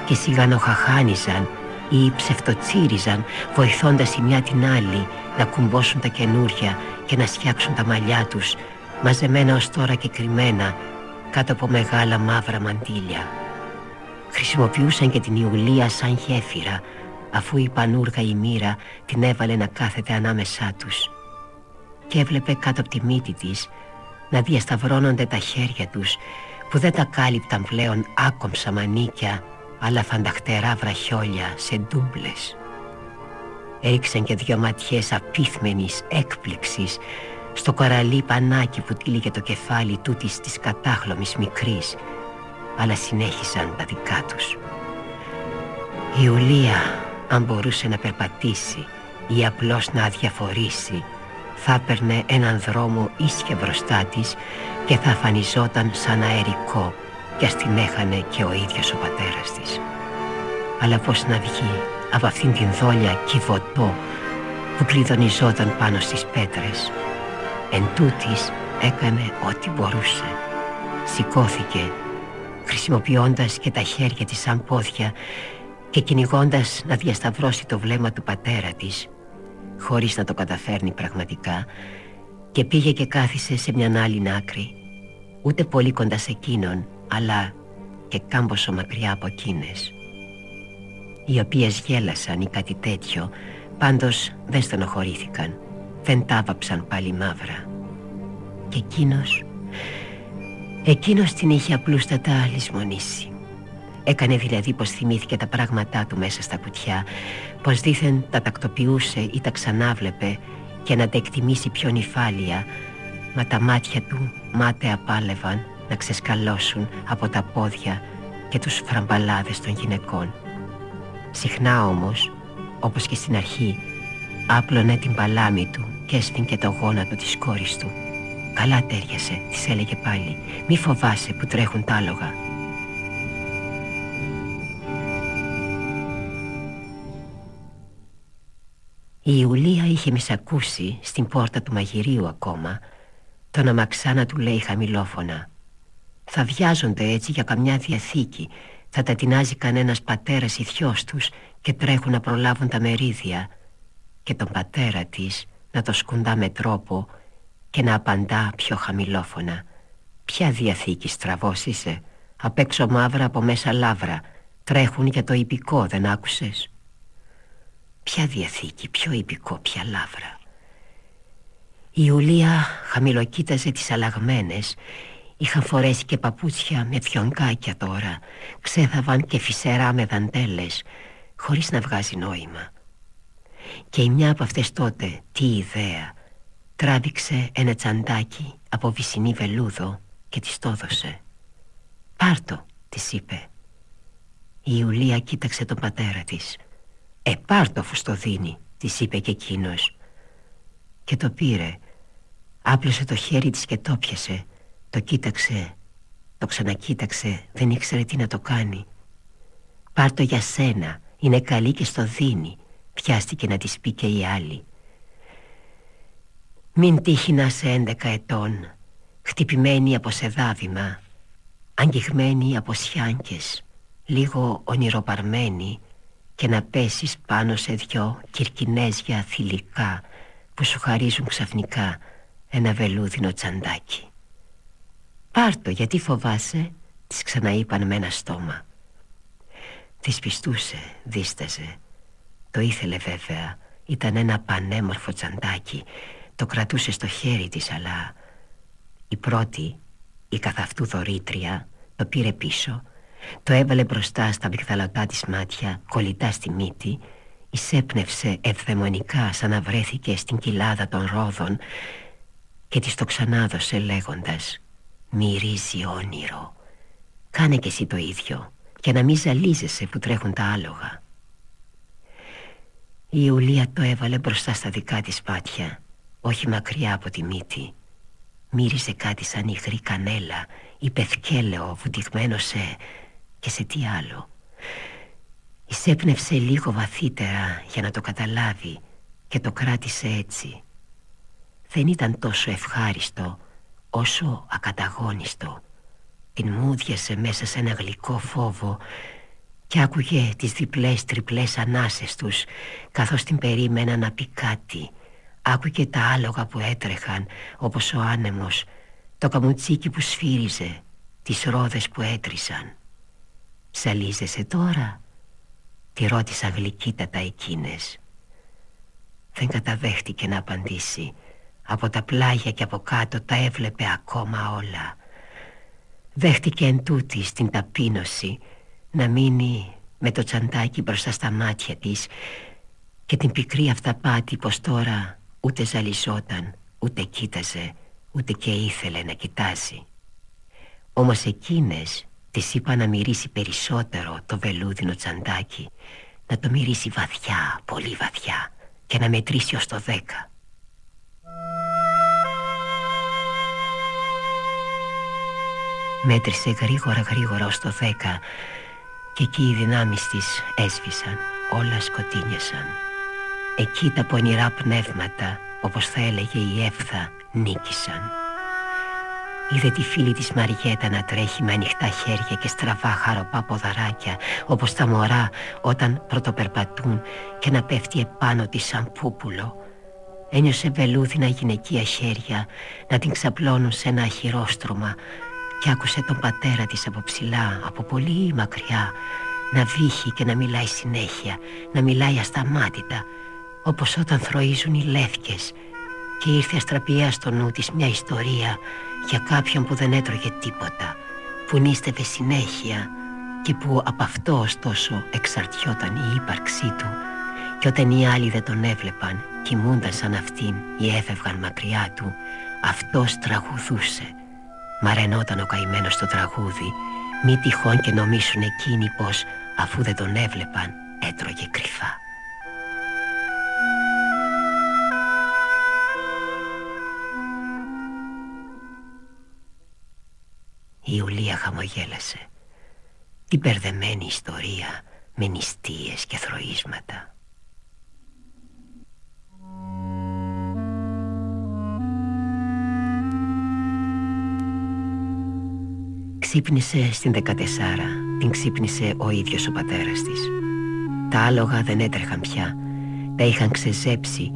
Και σιγανοχαχάνιζαν ή ψευτοτσίριζαν, βοηθώντας η μια την άλλη να κουμπώσουν τα καινούρια και να φτιάξουν τα μαλλιά τους, μαζεμένα ως τώρα και κρυμμένα κάτω από μεγάλα μαύρα μαντήλια. Χρησιμοποιούσαν και την Ιουλία σαν γέφυρα αφού η πανούργα η μοίρα την έβαλε να κάθεται ανάμεσά τους. Και έβλεπε κάτω από τη μύτη της να διασταυρώνονται τα χέρια τους που δεν τα κάλυπταν πλέον άκομψα μανίκια αλλά φανταχτερά βραχιόλια σε ντούμπλες. Έριξαν και δυο ματιές απίθμενης έκπληξης στο κοραλί πανάκι που τύλιγε το κεφάλι τούτης της κατάχλωμης μικρής αλλά συνέχισαν τα δικά τους. Η Ιουλία αν μπορούσε να περπατήσει ή απλώς να αδιαφορήσει θα έπαιρνε έναν δρόμο ίσια μπροστά της και θα αφανιζόταν σαν αερικό κι ας την έχανε και ο ίδιος ο πατέρας της. Αλλά πώς να βγει από αυτήν την δόλια κυβωτό που κλειδονιζόταν πάνω στις πέτρες Εν τούτης έκανε ό,τι μπορούσε. Σηκώθηκε, χρησιμοποιώντας και τα χέρια της σαν πόδια και κυνηγώντας να διασταυρώσει το βλέμμα του πατέρα της, χωρίς να το καταφέρνει πραγματικά, και πήγε και κάθισε σε μια άλλη άκρη, ούτε πολύ κοντά σε εκείνον, αλλά και κάμποσο μακριά από εκείνες, οι οποίες γέλασαν ή κάτι τέτοιο, πάντως δεν στενοχωρήθηκαν δεν τάβαψαν πάλι μαύρα. Και εκείνος, εκείνος την είχε απλούστατα λησμονήσει. Έκανε δηλαδή πως θυμήθηκε τα πράγματά του μέσα στα κουτιά, πως δήθεν τα τακτοποιούσε ή τα ξανάβλεπε και να τα εκτιμήσει πιο νυφάλια, μα τα μάτια του μάταια πάλευαν να ξεσκαλώσουν από τα πόδια και τους φραμπαλάδες των γυναικών. Συχνά όμως, όπως και στην αρχή, άπλωνε την παλάμη του και έσφιγγε το γόνατο της κόρης του. «Καλά τέριασε», της έλεγε πάλι. «Μη φοβάσαι που τρέχουν τα άλογα». Η Ιουλία είχε μισακούσει στην πόρτα του μαγειρίου ακόμα. Τον αμαξά να του λέει χαμηλόφωνα. «Θα βιάζονται έτσι για καμιά διαθήκη, θα τα τεινάζει κανένας πατέρας ηθιός τους και τρέχουν να προλάβουν τα μερίδια» και τον πατέρα της να το σκουντά με τρόπο και να απαντά πιο χαμηλόφωνα. «Ποια διαθήκη στραβός είσαι, απ' έξω μαύρα από μέσα λάβρα, τρέχουν για το υπηκό, δεν άκουσες» Ποια διαθήκη, ποιο υπηκό, ποια λάβρα Η Ιουλία χαμηλοκοίταζε τις αλλαγμένες. Είχαν φορέσει και παπούτσια με φιονκάκια τώρα. Ξέθαβαν και φυσερά με δαντέλες Χωρίς να βγάζει νόημα. Και η μια από αυτές τότε, τι ιδέα. Τράβηξε ένα τσαντάκι από βυσινή βελούδο και της το έδωσε. «Πάρτο», της είπε. Η Ιουλία κοίταξε τον πατέρα της «Ε, πάρτο αφού στο δίνει», της είπε και εκείνος. Και το πήρε Άπλωσε το χέρι της και το πιασε Το κοίταξε Το ξανακοίταξε Δεν ήξερε τι να το κάνει. «Πάρτο για σένα Είναι καλή και στο δίνει Πιάστηκε να της πει και η άλλη. Μην τύχει να σε έντεκα ετών Χτυπημένη από σεδάβημα Αγγιγμένη από σιάνκες Λίγο ονειροπαρμένη Και να πέσεις πάνω σε δυο κυρκινέζια θηλυκά Που σου χαρίζουν ξαφνικά ένα βελούδινο τσαντάκι. Πάρτο γιατί φοβάσαι Της ξαναείπαν με ένα στόμα. Της πιστούσε, δίσταζε. Το ήθελε βέβαια Ήταν ένα πανέμορφο τσαντάκι. Το κρατούσε στο χέρι της αλλά Η πρώτη Η καθ' αυτού δωρήτρια Το πήρε πίσω Το έβαλε μπροστά στα μπιχθαλωτά της μάτια Κολλητά στη μύτη Εισέπνευσε ευδαιμονικά σαν να βρέθηκε στην κοιλάδα των ρόδων Και της το ξανάδωσε λέγοντας Μυρίζει όνειρο. Κάνε και εσύ το ίδιο Για να μην ζαλίζεσαι που τρέχουν τα άλογα η Ιουλία το έβαλε μπροστά στα δικά της μάτια Όχι μακριά από τη μύτη. Μύριζε κάτι σαν υγρή κανέλα ή πεθκέλαιο βουτυγμένο σε... και σε τι άλλο. Εισέπνευσε λίγο βαθύτερα για να το καταλάβει και το κράτησε έτσι. Δεν ήταν τόσο ευχάριστο όσο ακαταγόνιστο Την μούδιασε μέσα σε ένα γλυκό φόβο και άκουγε τις διπλές τριπλές ανάσες τους καθώς την περίμενα να πει κάτι. Άκουγε τα άλογα που έτρεχαν όπως ο άνεμος το καμουτσίκι που σφύριζε τις ρόδες που έτρισαν «Ψαλίζεσαι τώρα» τη ρώτησα γλυκύτατα εκείνες. Δεν καταδέχτηκε να απαντήσει. Από τα πλάγια και από κάτω τα έβλεπε ακόμα όλα. Δέχτηκε εν τούτης την ταπείνωση να μείνει με το τσαντάκι μπροστά στα μάτια της και την πικρή αυταπάτη πως τώρα ούτε ζαλιζόταν, ούτε κοίταζε, ούτε και ήθελε να κοιτάσει. Όμως εκείνες της είπα να μυρίσει περισσότερο το βελούδινο τσαντάκι, να το μυρίσει βαθιά, πολύ βαθιά και να μετρήσει ως το δέκα. Μέτρησε γρήγορα γρήγορα ως το δέκα και εκεί οι δυνάμεις της έσβησαν, όλα σκοτίνιασαν. Εκεί τα πονηρά πνεύματα, όπως θα έλεγε η Εύθα, νίκησαν. Είδε τη φίλη της Μαριέτα να τρέχει με ανοιχτά χέρια και στραβά χαροπά ποδαράκια όπως τα μωρά όταν πρωτοπερπατούν και να πέφτει επάνω της σαν πούπουλο. Ένιωσε βελούδινα γυναικεία χέρια να την ξαπλώνουν σε ένα αχυρόστρωμα και άκουσε τον πατέρα της από ψηλά, από πολύ μακριά να βύχει και να μιλάει συνέχεια, να μιλάει ασταμάτητα όπως όταν θροίζουν οι λεύκες και ήρθε αστραπιαία στο νου της μια ιστορία για κάποιον που δεν έτρωγε τίποτα που νίστευε συνέχεια και που από αυτό ωστόσο εξαρτιόταν η ύπαρξή του και όταν οι άλλοι δεν τον έβλεπαν κοιμούνταν σαν αυτήν ή έφευγαν μακριά του αυτός τραγουδούσε. Μαρενόταν ο καημένος στο τραγούδι Μη τυχόν και νομίσουν εκείνοι πως Αφού δεν τον έβλεπαν έτρωγε κρυφά Η Ιουλία χαμογέλασε. Την περδεμένη ιστορία με νηστείες και θροίσματα. Ξύπνησε στην 14 Την ξύπνησε ο ίδιος ο πατέρας της. Τα άλογα δεν έτρεχαν πια. Τα είχαν ξεζέψει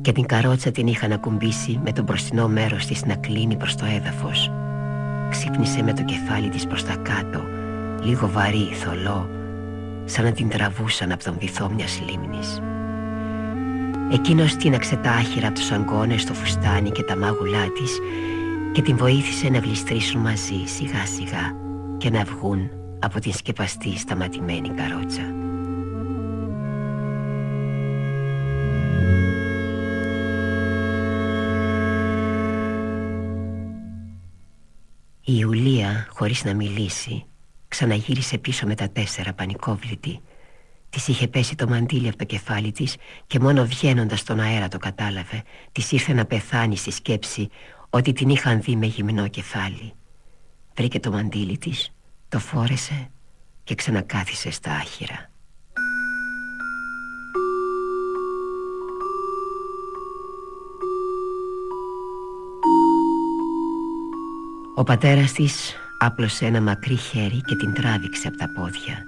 Και την καρότσα την είχαν ακουμπήσει Με το μπροστινό μέρος της να κλείνει προς το έδαφος Ξύπνησε με το κεφάλι της προς τα κάτω Λίγο βαρύ, θολό Σαν να την τραβούσαν από τον βυθό μιας λίμνης Εκείνος τίναξε τα άχυρα από τους αγκώνες στο φουστάνι και τα μάγουλά της και την βοήθησε να γλιστρήσουν μαζί σιγά σιγά και να βγουν από την σκεπαστή σταματημένη καρότσα. Η Ιουλία, χωρίς να μιλήσει, ξαναγύρισε πίσω με τα τέσσερα πανικόβλητη. Της είχε πέσει το μαντίλι από το κεφάλι της και μόνο βγαίνοντας στον αέρα το κατάλαβε. Της ήρθε να πεθάνει στη σκέψη ότι την είχαν δει με γυμνό κεφάλι. Βρήκε το μαντίλι της, το φόρεσε και ξανακάθισε στα άχυρα. Ο πατέρας της άπλωσε ένα μακρύ χέρι και την τράβηξε από τα πόδια.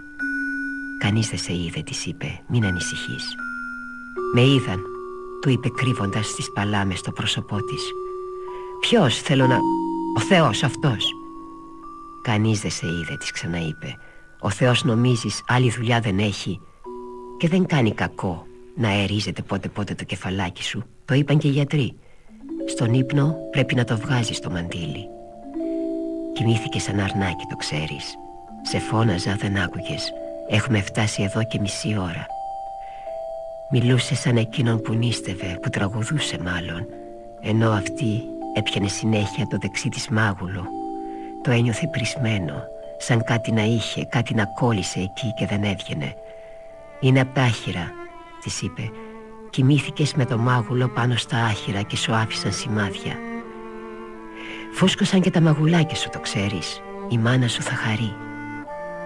«Κανείς δεν σε είδε», της είπε, «μην ανησυχείς». «Με είδαν», του είπε κρύβοντας τις παλάμες στο πρόσωπό της. Ποιος θέλω να... Ο Θεός αυτός Κανείς δεν σε είδε της ξαναείπε Ο Θεός νομίζεις άλλη δουλειά δεν έχει Και δεν κάνει κακό να αερίζεται πότε πότε το κεφαλάκι σου Το είπαν και οι γιατροί Στον ύπνο πρέπει να το βγάζεις το μαντίλι Κοιμήθηκε σαν αρνάκι το ξέρεις. Σε φώναζα δεν άκουγες. Έχουμε φτάσει εδώ και μισή ώρα. Μιλούσε σαν εκείνον που νίστευε Που τραγουδούσε μάλλον Ενώ αυτή Έπιανε συνέχεια το δεξί της μάγουλο. Το ένιωθε πρισμένο Σαν κάτι να είχε, κάτι να κόλλησε εκεί και δεν έβγαινε. «Είναι απ' τα άχυρα», της είπε. «Κοιμήθηκες με το μάγουλο πάνω στα άχυρα και σου άφησαν σημάδια» Φούσκωσαν και τα μαγουλάκια σου το ξέρεις. Η μάνα σου θα χαρεί.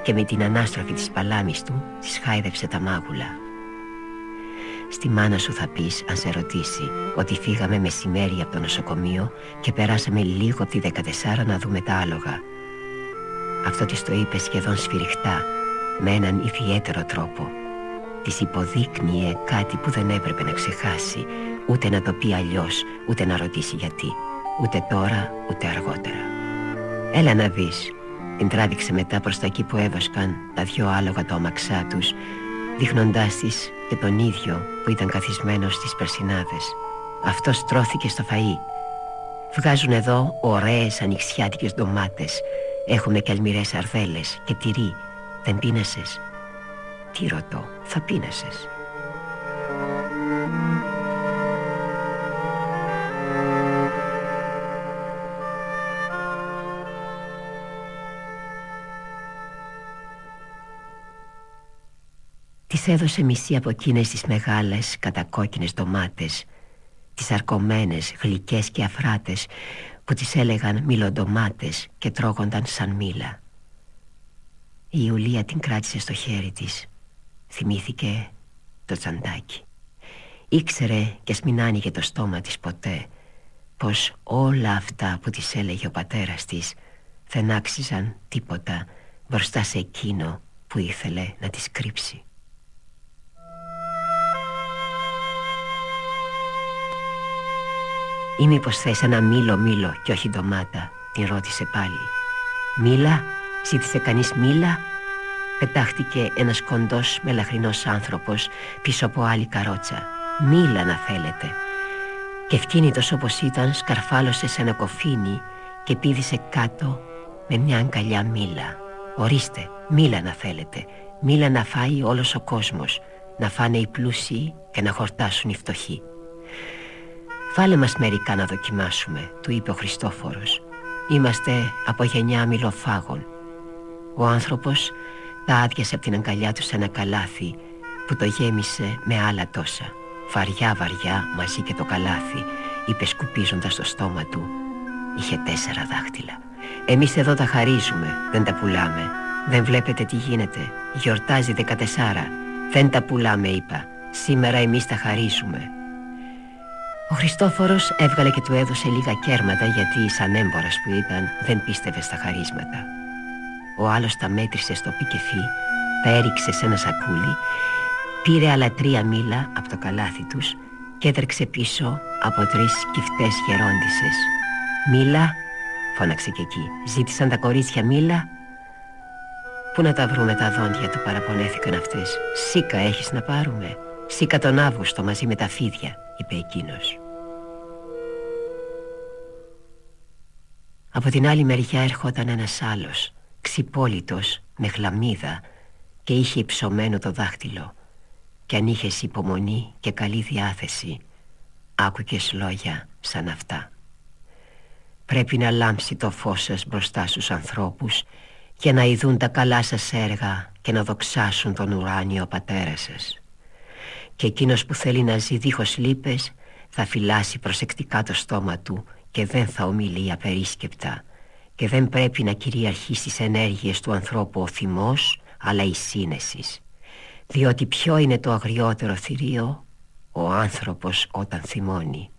Και με την ανάστροφη της παλάμης του Της χάιδεψε τα μάγουλα. Στη μάνα σου θα πεις αν σε ρωτήσει Ότι φύγαμε μεσημέρι από το νοσοκομείο Και περάσαμε λίγο από τη 14 να δούμε τα άλογα. Αυτό της το είπε σχεδόν σφυριχτά Με έναν ιδιαίτερο τρόπο. Της υποδείκνυε κάτι που δεν έπρεπε να ξεχάσει Ούτε να το πει αλλιώς Ούτε να ρωτήσει γιατί Ούτε τώρα ούτε αργότερα. Έλα να δεις. Την τράβηξε μετά προς τα εκεί που έβασκαν Τα δυο άλογα το αμαξά τους Δείχνοντάς της και τον ίδιο που ήταν καθισμένος στις περσινάδες. Αυτός τρώθηκε στο φαΐ. Βγάζουν εδώ ωραίες ανοιξιάτικες ντομάτες. Έχουμε και αλμυρές αρδέλες και τυρί. Δεν πίνασες Τι ρωτώ, θα πίνασες Της έδωσε μισή από εκείνες τις μεγάλες κατακόκκινες ντομάτες Τις αρκωμένες, γλυκές και αφράτες Που τις έλεγαν μιλοντομάτες και τρώγονταν σαν μήλα. Η Ιουλία την κράτησε στο χέρι της Θυμήθηκε το τσαντάκι. Ήξερε και μην άνοιγε το στόμα της ποτέ Πως όλα αυτά που της έλεγε ο πατέρας της Δεν άξιζαν τίποτα μπροστά σε εκείνο που ήθελε να της κρύψει Ή μήπως θες ένα μήλο μήλο και όχι ντομάτα Την ρώτησε πάλι. Μήλα, ζήτησε κανείς μήλα; Πετάχτηκε ένας κοντός μελαχρινός άνθρωπος Πίσω από άλλη καρότσα. Μήλα να θέλετε. Και ευκίνητος όπως ήταν σκαρφάλωσε σε ένα κοφίνι Και πήδησε κάτω με μια αγκαλιά μήλα. Ορίστε, μήλα να θέλετε. Μήλα να φάει όλος ο κόσμος. Να φάνε οι πλούσιοι και να χορτάσουν οι φτωχοί «Βάλε μας μερικά να δοκιμάσουμε», του είπε ο Χριστόφορος. «Είμαστε από γενιά μιλοφάγων». Ο άνθρωπος τα άδειασε από την αγκαλιά του σε ένα καλάθι που το γέμισε με άλλα τόσα. Βαριά βαριά μαζί και το καλάθι, είπε σκουπίζοντας το στόμα του. Είχε τέσσερα δάχτυλα. «Εμείς εδώ τα χαρίζουμε, δεν τα πουλάμε. Δεν βλέπετε τι γίνεται. Γιορτάζει δεκατεσάρα. Δεν τα πουλάμε, είπα. Σήμερα εμείς τα χαρίζουμε. Ο Χριστόφορος έβγαλε και του έδωσε λίγα κέρματα γιατί σαν έμπορας που ήταν δεν πίστευε στα χαρίσματα. Ο άλλος τα μέτρησε στο πικεφί, τα έριξε σε ένα σακούλι, πήρε άλλα τρία μήλα από το καλάθι τους και έτρεξε πίσω από τρεις κυφτές γερόντισες. «Μήλα», φώναξε και εκεί, ζήτησαν τα κορίτσια μήλα; «Πού να τα βρούμε τα δόντια του» παραπονέθηκαν αυτές. «Σίκα έχεις να πάρουμε, σίκα τον Αύγουστο μαζί με τα φίδια», είπε εκείνος. Από την άλλη μεριά ερχόταν ένας άλλος, ξυπόλυτος, με χλαμίδα και είχε υψωμένο το δάχτυλο και αν είχες υπομονή και καλή διάθεση άκουγες λόγια σαν αυτά. Πρέπει να λάμψει το φως σας μπροστά στους ανθρώπους για να ειδούν τα καλά σας έργα και να δοξάσουν τον ουράνιο πατέρα σας. Και εκείνος που θέλει να ζει δίχως λύπες θα φυλάσει προσεκτικά το στόμα του και δεν θα ομιλεί απερίσκεπτα. Και δεν πρέπει να κυριαρχεί στις ενέργειες του ανθρώπου ο θυμός αλλά η σύνεσης. Διότι ποιο είναι το αγριότερο θηρίο; Ο άνθρωπος όταν θυμώνει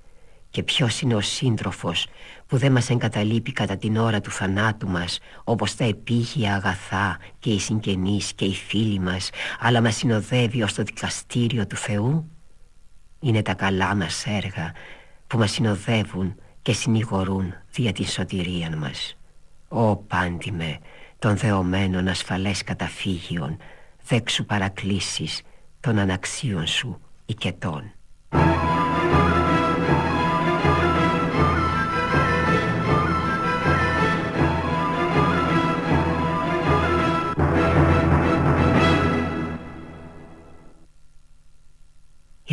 και ποιος είναι ο σύντροφος που δεν μας εγκαταλείπει κατά την ώρα του θανάτου μας όπως τα επίγεια αγαθά και οι συγγενείς και οι φίλοι μας αλλά μας συνοδεύει ως το δικαστήριο του Θεού; Είναι τα καλά μας έργα που μας συνοδεύουν και συνηγορούν δια την σωτηρία μας. Ω πάντιμε των δεωμένων ασφαλές καταφύγιων δέξου παρακλήσεις των αναξίων σου οικετών.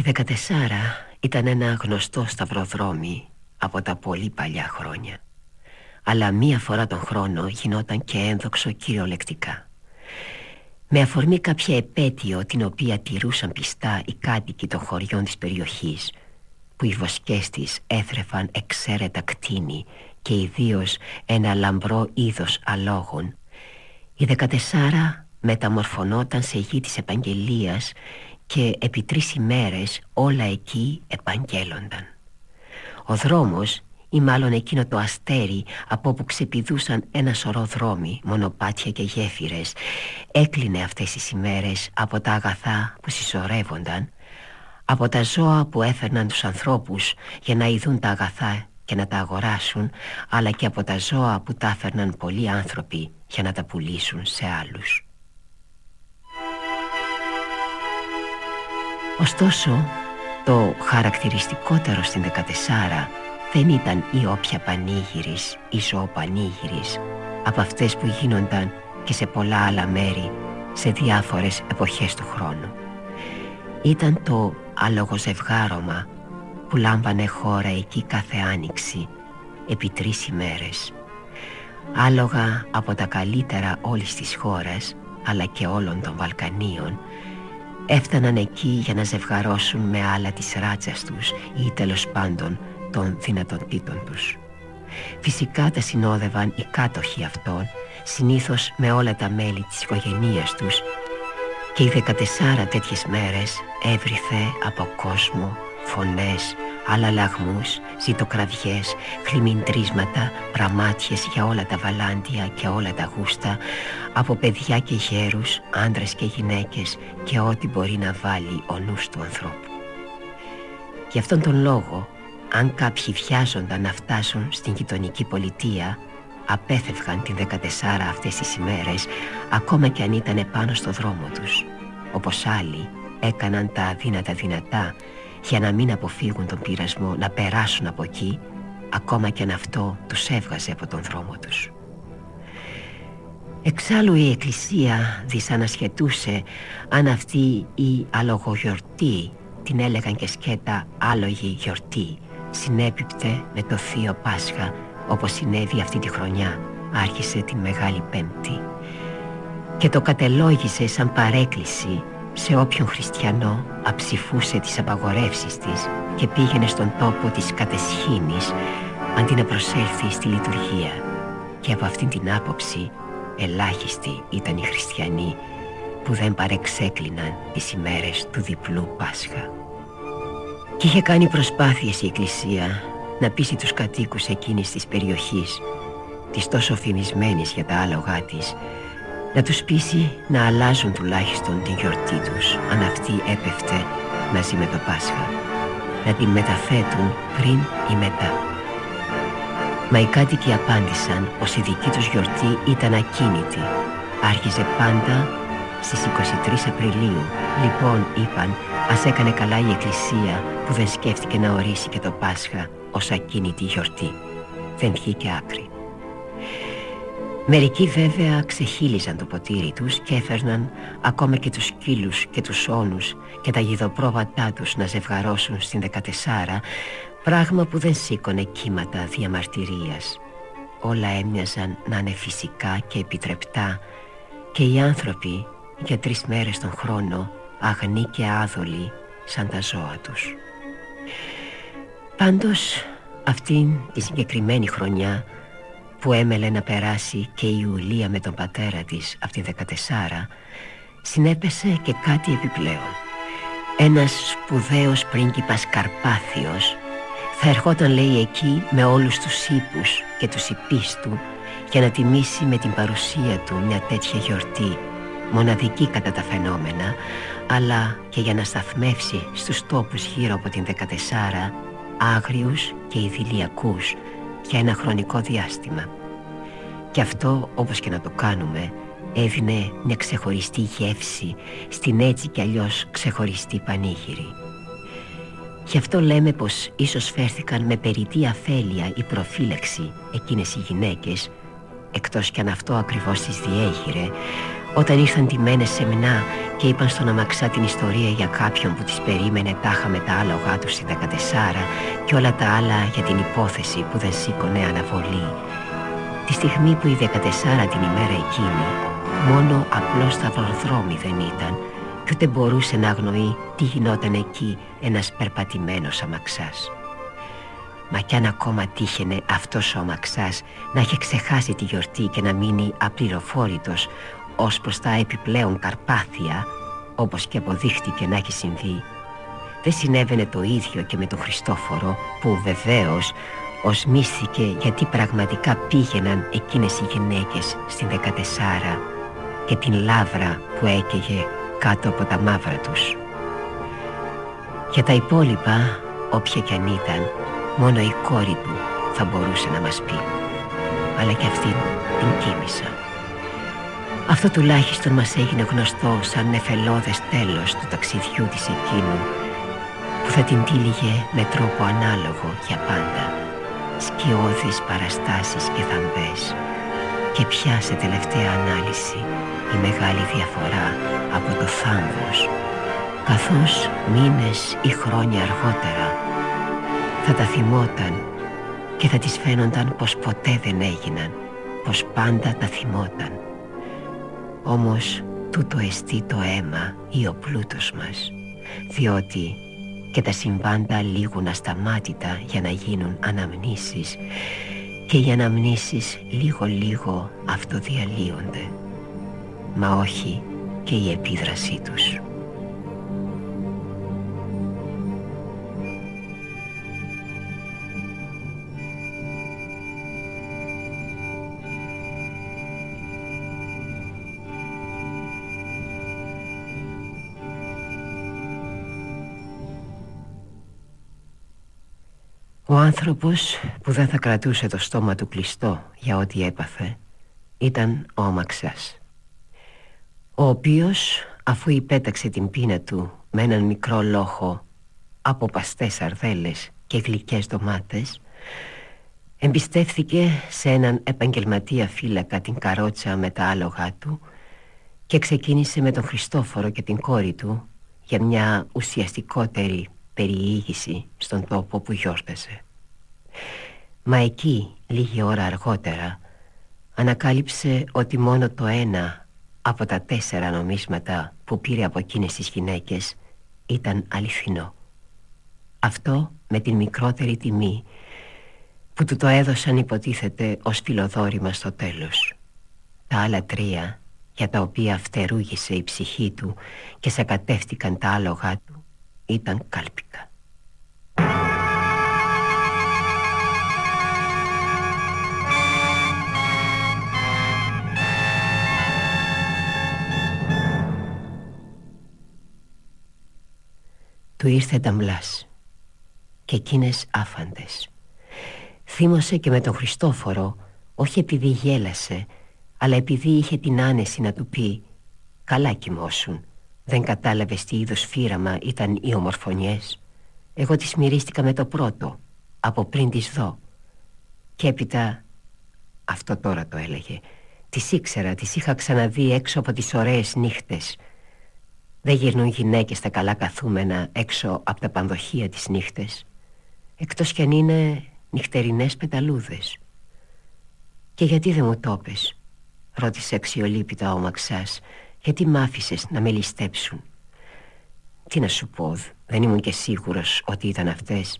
Η δεκατεσάρα ήταν ένα γνωστό σταυροδρόμι από τα πολύ παλιά χρόνια αλλά μία φορά τον χρόνο γινόταν και ένδοξο κυριολεκτικά. Με αφορμή κάποια επέτειο την οποία τηρούσαν πιστά οι κάτοικοι των χωριών της περιοχής που οι βοσκές της έθρεφαν εξαίρετα κτίνη και ιδίως ένα λαμπρό είδος αλόγων η 14 μεταμορφωνόταν σε γη της επαγγελίας και επί τρεις ημέρες όλα εκεί επαγγέλλονταν. Ο δρόμος ή μάλλον εκείνο το αστέρι από όπου ξεπηδούσαν ένα σωρό δρόμοι, μονοπάτια και γέφυρες έκλεινε αυτές τις ημέρες από τα αγαθά που συσσωρεύονταν από τα ζώα που έφερναν τους ανθρώπους για να ειδούν τα αγαθά και να τα αγοράσουν αλλά και από τα ζώα που τα έφερναν πολλοί άνθρωποι για να τα πουλήσουν σε άλλους. Ωστόσο, το χαρακτηριστικότερο στην 14 δεν ήταν η όποια πανήγυρης ή ζωοπανήγυρης από αυτές που γίνονταν και σε πολλά άλλα μέρη σε διάφορες εποχές του χρόνου. Ήταν το άλογο ζευγάρωμα που λάμβανε χώρα εκεί κάθε άνοιξη επί τρεις ημέρες. Άλογα από τα καλύτερα όλης της χώρας αλλά και όλων των Βαλκανίων έφταναν εκεί για να ζευγαρώσουν με άλλα της ράτσας τους ή τέλος πάντων των δυνατοτήτων τους. Φυσικά τα συνόδευαν οι κάτοχοι αυτών, συνήθως με όλα τα μέλη της οικογένειας τους και οι 14 τέτοιες μέρες έβριθε από κόσμο, φωνές, άλλα λαγμούς, ζητοκραδιές, χλιμιντρίσματα, πραμάτιες για όλα τα βαλάντια και όλα τα γούστα, από παιδιά και γέρους, άντρες και γυναίκες και ό,τι μπορεί να βάλει ο νους του ανθρώπου. Γι' αυτόν τον λόγο, αν κάποιοι βιάζονταν να φτάσουν στην γειτονική πολιτεία, απέφευγαν την 14 αυτές τις ημέρες, ακόμα και αν ήταν πάνω στο δρόμο τους. Όπως άλλοι έκαναν τα αδύνατα δυνατά για να μην αποφύγουν τον πειρασμό να περάσουν από εκεί ακόμα και αν αυτό τους έβγαζε από τον δρόμο τους. Εξάλλου η Εκκλησία δυσανασχετούσε αν αυτή η αλογογιορτή την έλεγαν και σκέτα άλογη γιορτή συνέπιπτε με το Θείο Πάσχα όπως συνέβη αυτή τη χρονιά άρχισε την Μεγάλη Πέμπτη και το κατελόγησε σαν παρέκκληση σε όποιον χριστιανό αψηφούσε τις απαγορεύσεις της και πήγαινε στον τόπο της κατεσχήνης αντί να προσέλθει στη λειτουργία και από αυτήν την άποψη ελάχιστοι ήταν οι χριστιανοί που δεν παρεξέκλειναν τις ημέρες του διπλού Πάσχα. Και είχε κάνει προσπάθειες η Εκκλησία να πείσει τους κατοίκους εκείνης της περιοχής της τόσο φημισμένης για τα άλογά της να τους πείσει να αλλάζουν τουλάχιστον την γιορτή τους αν αυτή έπεφτε μαζί με το Πάσχα. Να την μεταθέτουν πριν ή μετά. Μα οι κάτοικοι απάντησαν πως η δική τους γιορτή ήταν ακίνητη. Άρχιζε πάντα στις 23 Απριλίου. Λοιπόν είπαν ας έκανε καλά η Εκκλησία που δεν σκέφτηκε να ορίσει και το Πάσχα ως ακίνητη γιορτή. Δεν βγήκε άκρη Μερικοί βέβαια ξεχύλιζαν το ποτήρι τους και έφερναν ακόμα και τους σκύλους και τους όνους και τα γιδοπρόβατά τους να ζευγαρώσουν στην 14 πράγμα που δεν σήκωνε κύματα διαμαρτυρίας. Όλα έμοιαζαν να είναι φυσικά και επιτρεπτά και οι άνθρωποι για τρεις μέρες τον χρόνο αγνοί και άδολοι σαν τα ζώα τους. Πάντως αυτήν τη συγκεκριμένη χρονιά που έμελε να περάσει και η Ιουλία με τον πατέρα της από την 14 συνέπεσε και κάτι επιπλέον. Ένας σπουδαίος πρίγκιπας Καρπάθιος θα ερχόταν λέει εκεί με όλους τους ύπους και τους υπείς του για να τιμήσει με την παρουσία του μια τέτοια γιορτή μοναδική κατά τα φαινόμενα αλλά και για να σταθμεύσει στους τόπους γύρω από την 14 άγριους και ιδηλιακούς για ένα χρονικό διάστημα. Και αυτό όπως και να το κάνουμε έδινε μια ξεχωριστή γεύση στην έτσι κι αλλιώς ξεχωριστή πανήγυρη. Γι' αυτό λέμε πως ίσως φέρθηκαν με περιττή αφέλεια η προφύλαξη εκείνες οι γυναίκες εκτός κι αν αυτό ακριβώς τις διέγειρε όταν ήρθαν τιμένες σεμνά και είπαν στον αμαξά την ιστορία για κάποιον που τις περίμενε τάχα με τα άλογά του στη 14 και όλα τα άλλα για την υπόθεση που δεν σήκωνε αναβολή. Τη στιγμή που η 14 την ημέρα εκείνη μόνο απλό σταυροδρόμι δεν ήταν και ούτε μπορούσε να αγνοεί τι γινόταν εκεί ένας περπατημένος αμαξάς. Μα κι αν ακόμα τύχαινε αυτός ο αμαξάς να είχε ξεχάσει τη γιορτή και να μείνει απληροφόρητος ως προς τα επιπλέον Καρπάθια, όπως και αποδείχτηκε να έχει συμβεί, δεν συνέβαινε το ίδιο και με τον Χριστόφορο που βεβαίως οσμίστηκε γιατί πραγματικά πήγαιναν εκείνες οι γυναίκες στην 14 και την λάβρα που έκαιγε κάτω από τα μαύρα τους. Για τα υπόλοιπα, όποια κι αν ήταν, μόνο η κόρη του θα μπορούσε να μας πει. Αλλά και αυτή την τίμησα. Αυτό τουλάχιστον μας έγινε γνωστό σαν νεφελώδες τέλος του ταξιδιού της εκείνου που θα την τύλιγε με τρόπο ανάλογο για πάντα. Σκιώδεις παραστάσεις και θαμπές. Και πια σε τελευταία ανάλυση η μεγάλη διαφορά από το θάμβος. Καθώς μήνες ή χρόνια αργότερα θα τα θυμόταν και θα τις φαίνονταν πως ποτέ δεν έγιναν πως πάντα τα θυμόταν όμως τούτο εστί το αίμα ή ο πλούτος μας διότι και τα συμβάντα λήγουν ασταμάτητα για να γίνουν αναμνήσεις και οι αναμνήσεις λίγο-λίγο αυτοδιαλύονται μα όχι και η επίδρασή τους. Άνθρωπος που δεν θα κρατούσε το στόμα του κλειστό για ό,τι έπαθε ήταν ο αμαξάς ο οποίος αφού υπέταξε την πείνα του με έναν μικρό λόχο από παστές αρδέλες και γλυκές ντομάτες εμπιστεύθηκε σε έναν επαγγελματία φύλακα την καρότσα με τα άλογα του και ξεκίνησε με τον Χριστόφορο και την κόρη του για μια ουσιαστικότερη περιήγηση στον τόπο που γιόρτασε. Μα εκεί, λίγη ώρα αργότερα, ανακάλυψε ότι μόνο το ένα από τα τέσσερα νομίσματα που πήρε από εκείνες τις γυναίκες ήταν αληθινό. Αυτό με την μικρότερη τιμή που του το έδωσαν υποτίθεται ως φιλοδόρημα στο τέλος. Τα άλλα τρία για τα οποία φτερούγησε η ψυχή του και σακατεύτηκαν τα άλογα του ήταν κάλπικα. Του ήρθε ταμπλάς και εκείνες άφαντες Θύμωσε και με τον Χριστόφορο όχι επειδή γέλασε αλλά επειδή είχε την άνεση να του πει «Καλά κοιμώσουν, δεν κατάλαβες τι είδος φύραμα ήταν οι ομορφωνιές. Εγώ τις μυρίστηκα με το πρώτο, από πριν τις δω. Και έπειτα, αυτό τώρα το έλεγε, τις ήξερα, τις είχα ξαναδεί έξω από τις ωραίες νύχτες δεν γυρνούν γυναίκες στα καλά καθούμενα έξω από τα πανδοχεία τις νύχτες Εκτός κι αν είναι νυχτερινές πεταλούδες. Και γιατί δεν μου το πες Ρώτησε αξιολύπητα ο Μαξάς Γιατί μ' άφησες να με ληστέψουν Τι να σου πω Δεν ήμουν και σίγουρος ότι ήταν αυτές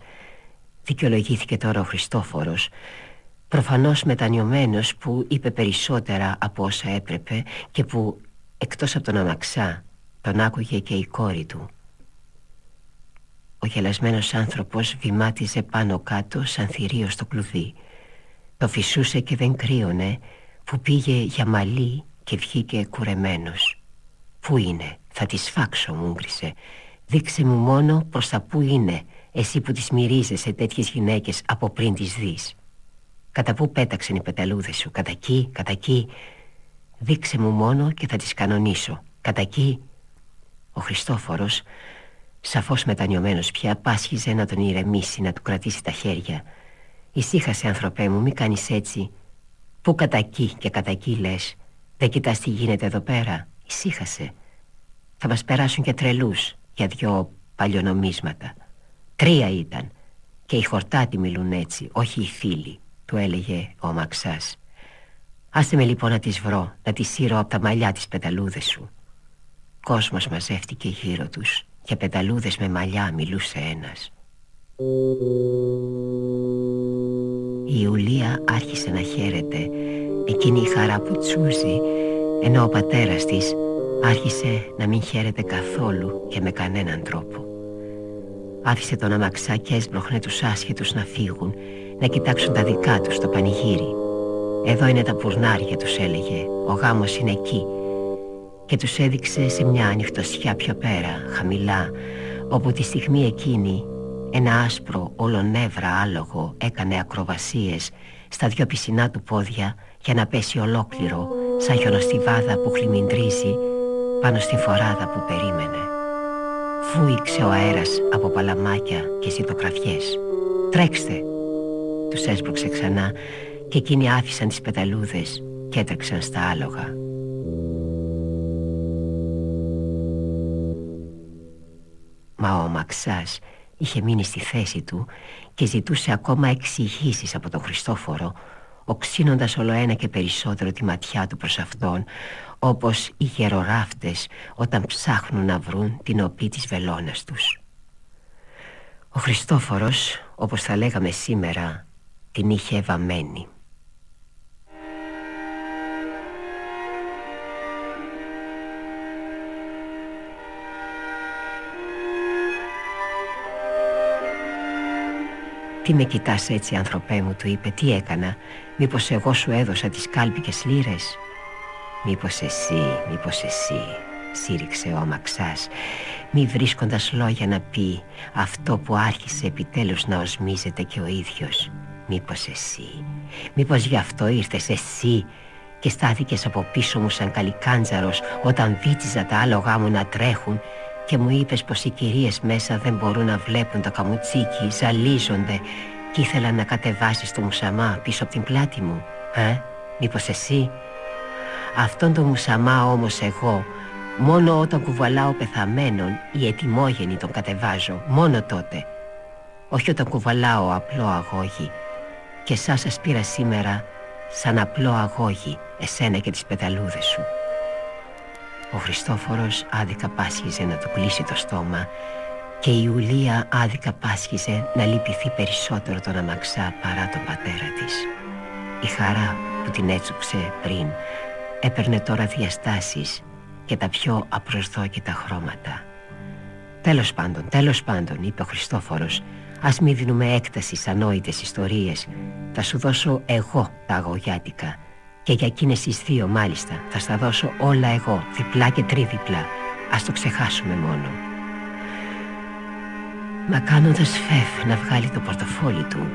Δικαιολογήθηκε τώρα ο Χριστόφορος Προφανώς μετανιωμένος που είπε περισσότερα από όσα έπρεπε Και που εκτός από τον Αμαξά τον άκουγε και η κόρη του. Ο γελασμένος άνθρωπος βημάτιζε πάνω κάτω σαν θηρίο στο κλουβί. Το φυσούσε και δεν κρύωνε που πήγε για μαλλί και βγήκε κουρεμένος. Πού είναι, θα τη σφάξω μούγκρισε Δείξε μου μόνο προς τα πού είναι Εσύ που τις μυρίζεσαι τέτοιες γυναίκες από πριν τις δεις Κατά πού πέταξαν οι πεταλούδες σου Κατά εκεί, κατά εκεί Δείξε μου μόνο και θα τις κανονίσω Κατά εκεί ο Χριστόφορος, σαφώς μετανιωμένος πια, πάσχιζε να τον ηρεμήσει, να του κρατήσει τα χέρια. Ησύχασε ανθρωπέ μου, μη κάνεις έτσι. Πού κατά εκεί και κατά εκεί λες. Δεν κοιτάς τι γίνεται εδώ πέρα. Ησύχασε. Θα μας περάσουν και τρελούς για δυο παλιονομίσματα. Τρία ήταν. Και οι χορτάτοι μιλούν έτσι, όχι οι φίλοι, του έλεγε ο Μαξάς. Άσε με λοιπόν να τις βρω, να τις σύρω από τα μαλλιά της πεταλούδες σου. Κόσμος μαζεύτηκε γύρω τους Και πεταλούδες με μαλλιά μιλούσε ένας Η Ιουλία άρχισε να χαίρεται εκείνη η χαρά που τσούζει ενώ ο πατέρας της άρχισε να μην χαίρεται καθόλου και με κανέναν τρόπο. Άφησε τον αμαξά και έσπροχνε τους άσχετους να φύγουν να κοιτάξουν τα δικά τους στο πανηγύρι. Εδώ είναι τα πουρνάρια τους έλεγε, ο γάμος είναι εκεί και τους έδειξε σε μια ανοιχτοσιά πιο πέρα, χαμηλά, όπου τη στιγμή εκείνη ένα άσπρο ολονεύρα άλογο έκανε ακροβασίες στα δυο πισινά του πόδια για να πέσει ολόκληρο σαν χιονοστιβάδα που χλιμιντρίζει πάνω στη φοράδα που περίμενε. Φούηξε ο αέρας από παλαμάκια και ζητοκραφιές. «Τρέξτε!» Τους έσπρωξε ξανά και εκείνοι άφησαν τις πεταλούδες και έτρεξαν στα άλογα. Μα ο Μαξάς είχε μείνει στη θέση του και ζητούσε ακόμα εξηγήσεις από τον Χριστόφορο οξύνοντας όλο ένα και περισσότερο τη ματιά του προς αυτόν όπως οι γεροράφτες όταν ψάχνουν να βρουν την οπή της βελόνας τους. Ο Χριστόφορος, όπως θα λέγαμε σήμερα, την είχε ευαμένη. «Τι με κοιτάς έτσι ανθρωπέ μου» του είπε «Τι έκανα, μήπως εγώ σου έδωσα τις κάλπικες λύρες» «Μήπως εσύ, μήπως εσύ» σύρηξε ο Μαξάς μη βρίσκοντας λόγια να πει αυτό που άρχισε επιτέλους να οσμίζεται και ο ίδιος Μήπως εσύ, μήπως γι' αυτό ήρθες εσύ και στάθηκες από πίσω μου σαν καλικάντζαρος όταν βίτσιζα τα άλογά μου να τρέχουν και μου είπες πως οι κυρίες μέσα δεν μπορούν να βλέπουν το καμουτσίκι, ζαλίζονται και ήθελα να κατεβάσεις το μουσαμά πίσω από την πλάτη μου. Ε, μήπως εσύ; Αυτόν το μουσαμά όμως εγώ, μόνο όταν κουβαλάω πεθαμένον ή ετοιμόγενη τον κατεβάζω, μόνο τότε. Όχι όταν κουβαλάω απλό αγώγι. Και σαν σας πήρα σήμερα σαν απλό αγώγι, εσένα και τις πεταλούδες σου. Ο Χριστόφορος άδικα πάσχιζε να του κλείσει το στόμα και η Ιουλία άδικα πάσχιζε να λυπηθεί περισσότερο τον αμαξά παρά τον πατέρα της. Η χαρά που την έτσουξε πριν έπαιρνε τώρα διαστάσεις και τα πιο απροσδόκητα χρώματα. «Τέλος πάντων, τέλος πάντων», είπε ο Χριστόφορος, «ας μη δίνουμε έκτασης σαν ανόητες ιστορίες. Θα σου δώσω εγώ τα αγωγιάτικα και για εκείνες τις δύο μάλιστα θα στα δώσω όλα εγώ, διπλά και τρίδιπλά. Ας το ξεχάσουμε μόνο. Μα κάνοντας φεφ να βγάλει το πορτοφόλι του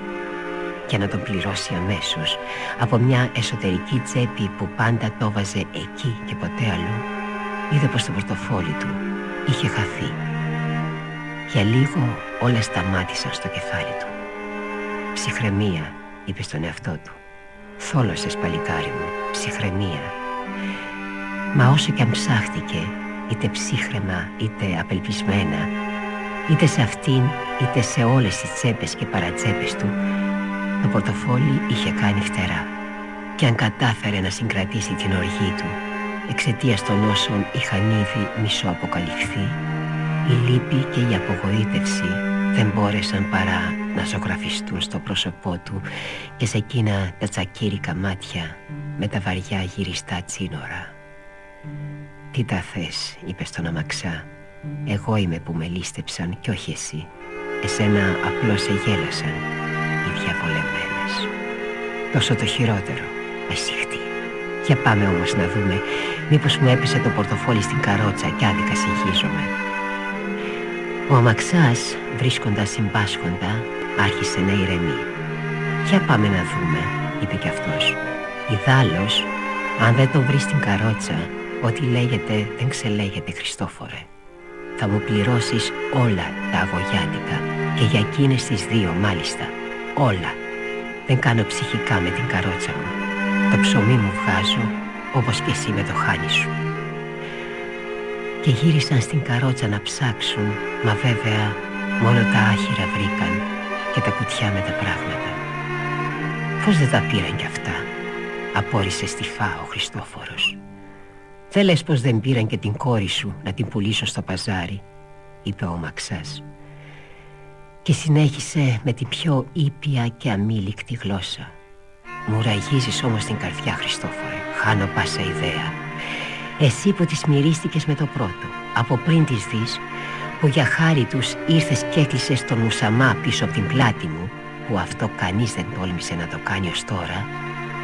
και να τον πληρώσει αμέσως από μια εσωτερική τσέπη που πάντα το βάζε εκεί και ποτέ αλλού, είδε πως το πορτοφόλι του είχε χαθεί. Για λίγο όλα σταμάτησαν στο κεφάλι του. «Ψυχραιμία», είπε στον εαυτό του. Θόλωσες παλικάρι μου, ψυχρεμία Μα όσο κι αν ψάχτηκε Είτε ψύχρεμα είτε απελπισμένα Είτε σε αυτήν είτε σε όλες τις τσέπες και παρατσέπες του Το πορτοφόλι είχε κάνει φτερά. Και αν κατάφερε να συγκρατήσει την οργή του Εξαιτίας των όσων είχαν ήδη μισοαποκαλυφθεί Η λύπη και η απογοήτευση δεν μπόρεσαν παρά να ζωγραφιστούν στο πρόσωπό του και σε εκείνα τα τσακίρικα μάτια με τα βαριά γυριστά τσίνορα. «Τι τα θες», είπε στον αμαξά, «εγώ είμαι που με λίστεψαν κι όχι εσύ. Εσένα απλώς σε γέλασαν οι διαβολεμένες». «Τόσο το χειρότερο, ασυχτή. Για πάμε όμως να δούμε, μήπως μου έπεσε το πορτοφόλι στην καρότσα κι άδικα συγχύζομαι». Ο αμαξάς, βρίσκοντας συμπάσχοντα, άρχισε να ηρεμεί. «Για πάμε να δούμε», είπε κι αυτός. «Ιδάλλως, αν δεν τον βρεις στην καρότσα, ό,τι λέγεται δεν ξελέγεται Χριστόφορε. Θα μου πληρώσεις όλα τα αγωγιάτικα και για εκείνες τις δύο μάλιστα. Όλα. Δεν κάνω ψυχικά με την καρότσα μου. Το ψωμί μου βγάζω όπως και εσύ με το χάνι σου. Και γύρισαν στην καρότσα να ψάξουν, μα βέβαια μόνο τα άχυρα βρήκαν και τα κουτιά με τα πράγματα. Πώς δεν τα πήραν κι αυτά, απόρρισε στιφά ο Χριστόφορος. Δεν λες πως δεν πήραν και την κόρη σου να την πουλήσω στο παζάρι, είπε ο Μαξάς. Και συνέχισε με την πιο ήπια και αμήλικτη γλώσσα Μου ραγίζεις όμως την καρδιά Χριστόφορε Χάνω πάσα ιδέα Εσύ που τις μυρίστηκες με το πρώτο Από πριν τις δεις Που για χάρη τους ήρθες και έκλεισες τον Μουσαμά πίσω από την πλάτη μου Που αυτό κανείς δεν τόλμησε να το κάνει ως τώρα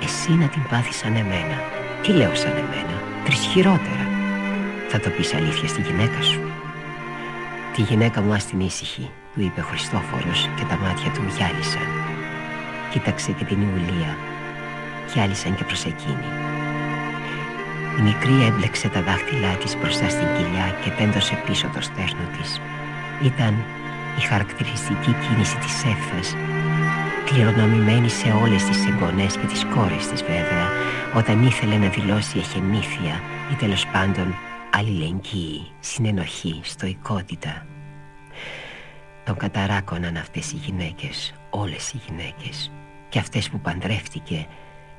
Εσύ να την πάθεις σαν εμένα Τι λέω σαν εμένα; Τρεις χειρότερα Θα το πεις αλήθεια στη γυναίκα σου Τη γυναίκα μου άστην ήσυχη του είπε ο Χριστόφορος και τα μάτια του γυάλισαν. Κοίταξε και την Ιουλία, γυάλισαν και προς εκείνη. Η μικρή έμπλεξε τα δάχτυλά της μπροστά στην κοιλιά και τέντωσε πίσω το στέρνο της. Ήταν η χαρακτηριστική κίνηση της έφθας, κληρονομημένη σε όλες τις εγγονές και τις κόρες της βέβαια, όταν ήθελε να δηλώσει εχεμήθεια ή τέλος πάντων αλληλεγγύη, συνενοχή, στοικότητα. Τον καταράκωναν αυτές οι γυναίκες, όλες οι γυναίκες Και αυτές που παντρεύτηκε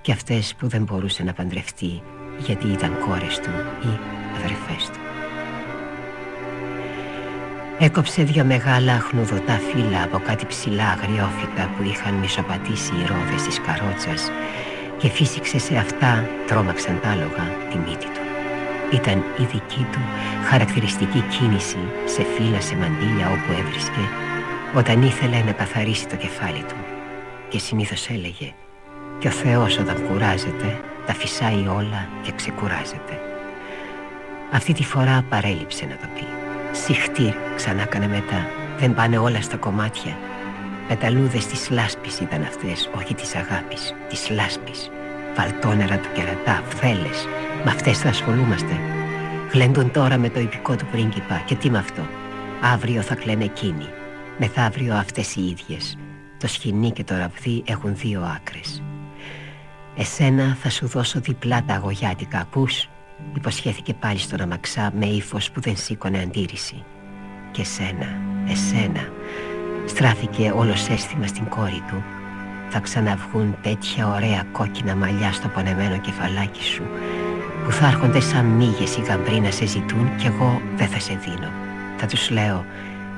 και αυτές που δεν μπορούσε να παντρευτεί γιατί ήταν κόρες του ή αδερφές του. Έκοψε δυο μεγάλα χνουδωτά φύλλα από κάτι ψηλά αγριόφυτα που είχαν μισοπατήσει οι ρόδες της καρότσας και φύσηξε σε αυτά, τρόμαξαν τ' άλογα, τη μύτη του. Ήταν η δική του χαρακτηριστική κίνηση σε φύλλα σε μαντήλια όπου έβρισκε όταν ήθελε να καθαρίσει το κεφάλι του και συνήθως έλεγε «Και ο Θεός όταν κουράζεται τα φυσάει όλα και ξεκουράζεται». Αυτή τη φορά παρέλειψε να το πει. «Συχτήρ» ξανά έκανε μετά. «Δεν πάνε όλα στα κομμάτια». Πεταλούδες της λάσπης ήταν αυτές, όχι της αγάπης, της λάσπης. Βαλτόνερα του κερατά, φέλες, με αυτές θα ασχολούμαστε. Γλέντουν τώρα με το υπηκό του πρίγκιπα και τι με αυτό; Αύριο θα κλαίνε εκείνοι. Μεθαύριο αυτές οι ίδιες. Το σκηνή και το ραβδί έχουν δύο άκρες. Εσένα θα σου δώσω διπλά τα αγωγιάτικα, ακούς; Υποσχέθηκε πάλι στον αμαξά με ύφος που δεν σήκωνε αντίρρηση. Και εσένα, εσένα. Στράφηκε όλος αίσθημα στην κόρη του. Θα ξαναβγούν τέτοια ωραία κόκκινα μαλλιά στο πονεμένο κεφαλάκι σου που θα έρχονται σαν μύγες οι γαμπροί να σε ζητούν κι εγώ δεν θα σε δίνω. Θα τους λέω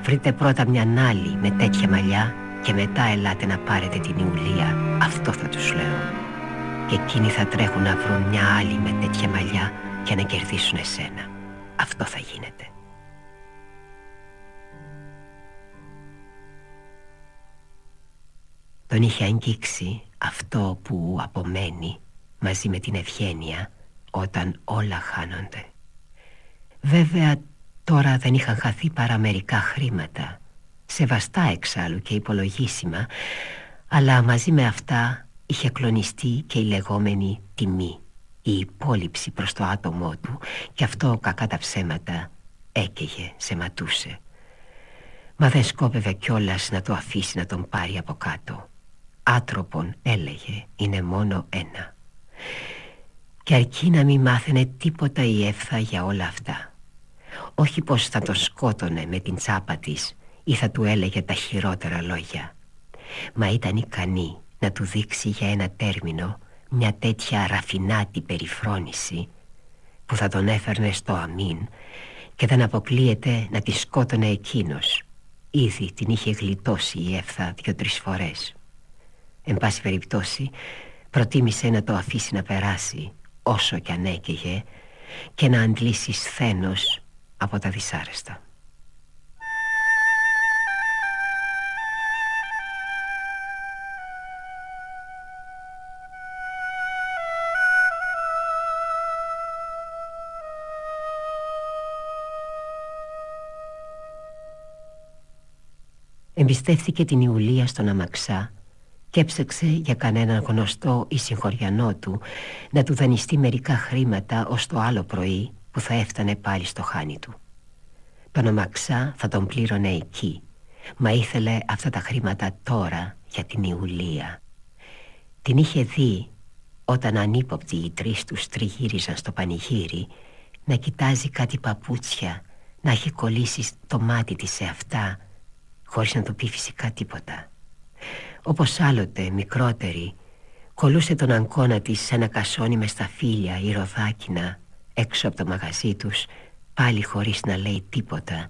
βρείτε πρώτα μια άλλη με τέτοια μαλλιά και μετά ελάτε να πάρετε την Ιουλία. Αυτό θα τους λέω. Και εκείνοι θα τρέχουν να βρουν μια άλλη με τέτοια μαλλιά και να κερδίσουν εσένα. Αυτό θα γίνεται. Τον είχε αγγίξει αυτό που απομένει μαζί με την ευγένεια όταν όλα χάνονται. Βέβαια τώρα δεν είχαν χαθεί παρά μερικά χρήματα, σεβαστά εξάλλου και υπολογίσιμα, αλλά μαζί με αυτά είχε κλονιστεί και η λεγόμενη τιμή, η υπόλοιψη προς το άτομό του και αυτό κακά τα ψέματα έκαιγε, σε ματούσε. Μα δεν σκόπευε κιόλας να το αφήσει να τον πάρει από κάτω. Άτροπον έλεγε είναι μόνο ένα και αρκεί να μην μάθαινε τίποτα η εύθα για όλα αυτά Όχι πως θα το σκότωνε με την τσάπα της Ή θα του έλεγε τα χειρότερα λόγια Μα ήταν ικανή να του δείξει για ένα τέρμινο Μια τέτοια ραφινάτη περιφρόνηση Που θα τον έφερνε στο αμήν Και δεν αποκλείεται να τη σκότωνε εκείνος Ήδη την είχε γλιτώσει η εύθα δυο-τρεις φορές Εν πάση περιπτώσει προτίμησε να το αφήσει να περάσει όσο κι αν έκαιγε και να αντλήσει σθένος από τα δυσάρεστα. Εμπιστεύθηκε την Ιουλία στον αμαξά και έψαξε για κανέναν γνωστό ή συγχωριανό του να του δανειστεί μερικά χρήματα ως το άλλο πρωί που θα έφτανε πάλι στο χάνι του. Τον αμαξά θα τον πλήρωνε εκεί, μα ήθελε αυτά τα χρήματα τώρα για την Ιουλία. Την είχε δει όταν ανύποπτοι οι τρεις τους τριγύριζαν στο πανηγύρι να κοιτάζει κάτι παπούτσια, να έχει κολλήσει το μάτι της σε αυτά χωρίς να του πει φυσικά τίποτα. Όπως άλλοτε μικρότερη Κολούσε τον αγκώνα της σε ένα κασόνι μες σταφύλια ή ροδάκινα Έξω από το μαγαζί τους Πάλι χωρίς να λέει τίποτα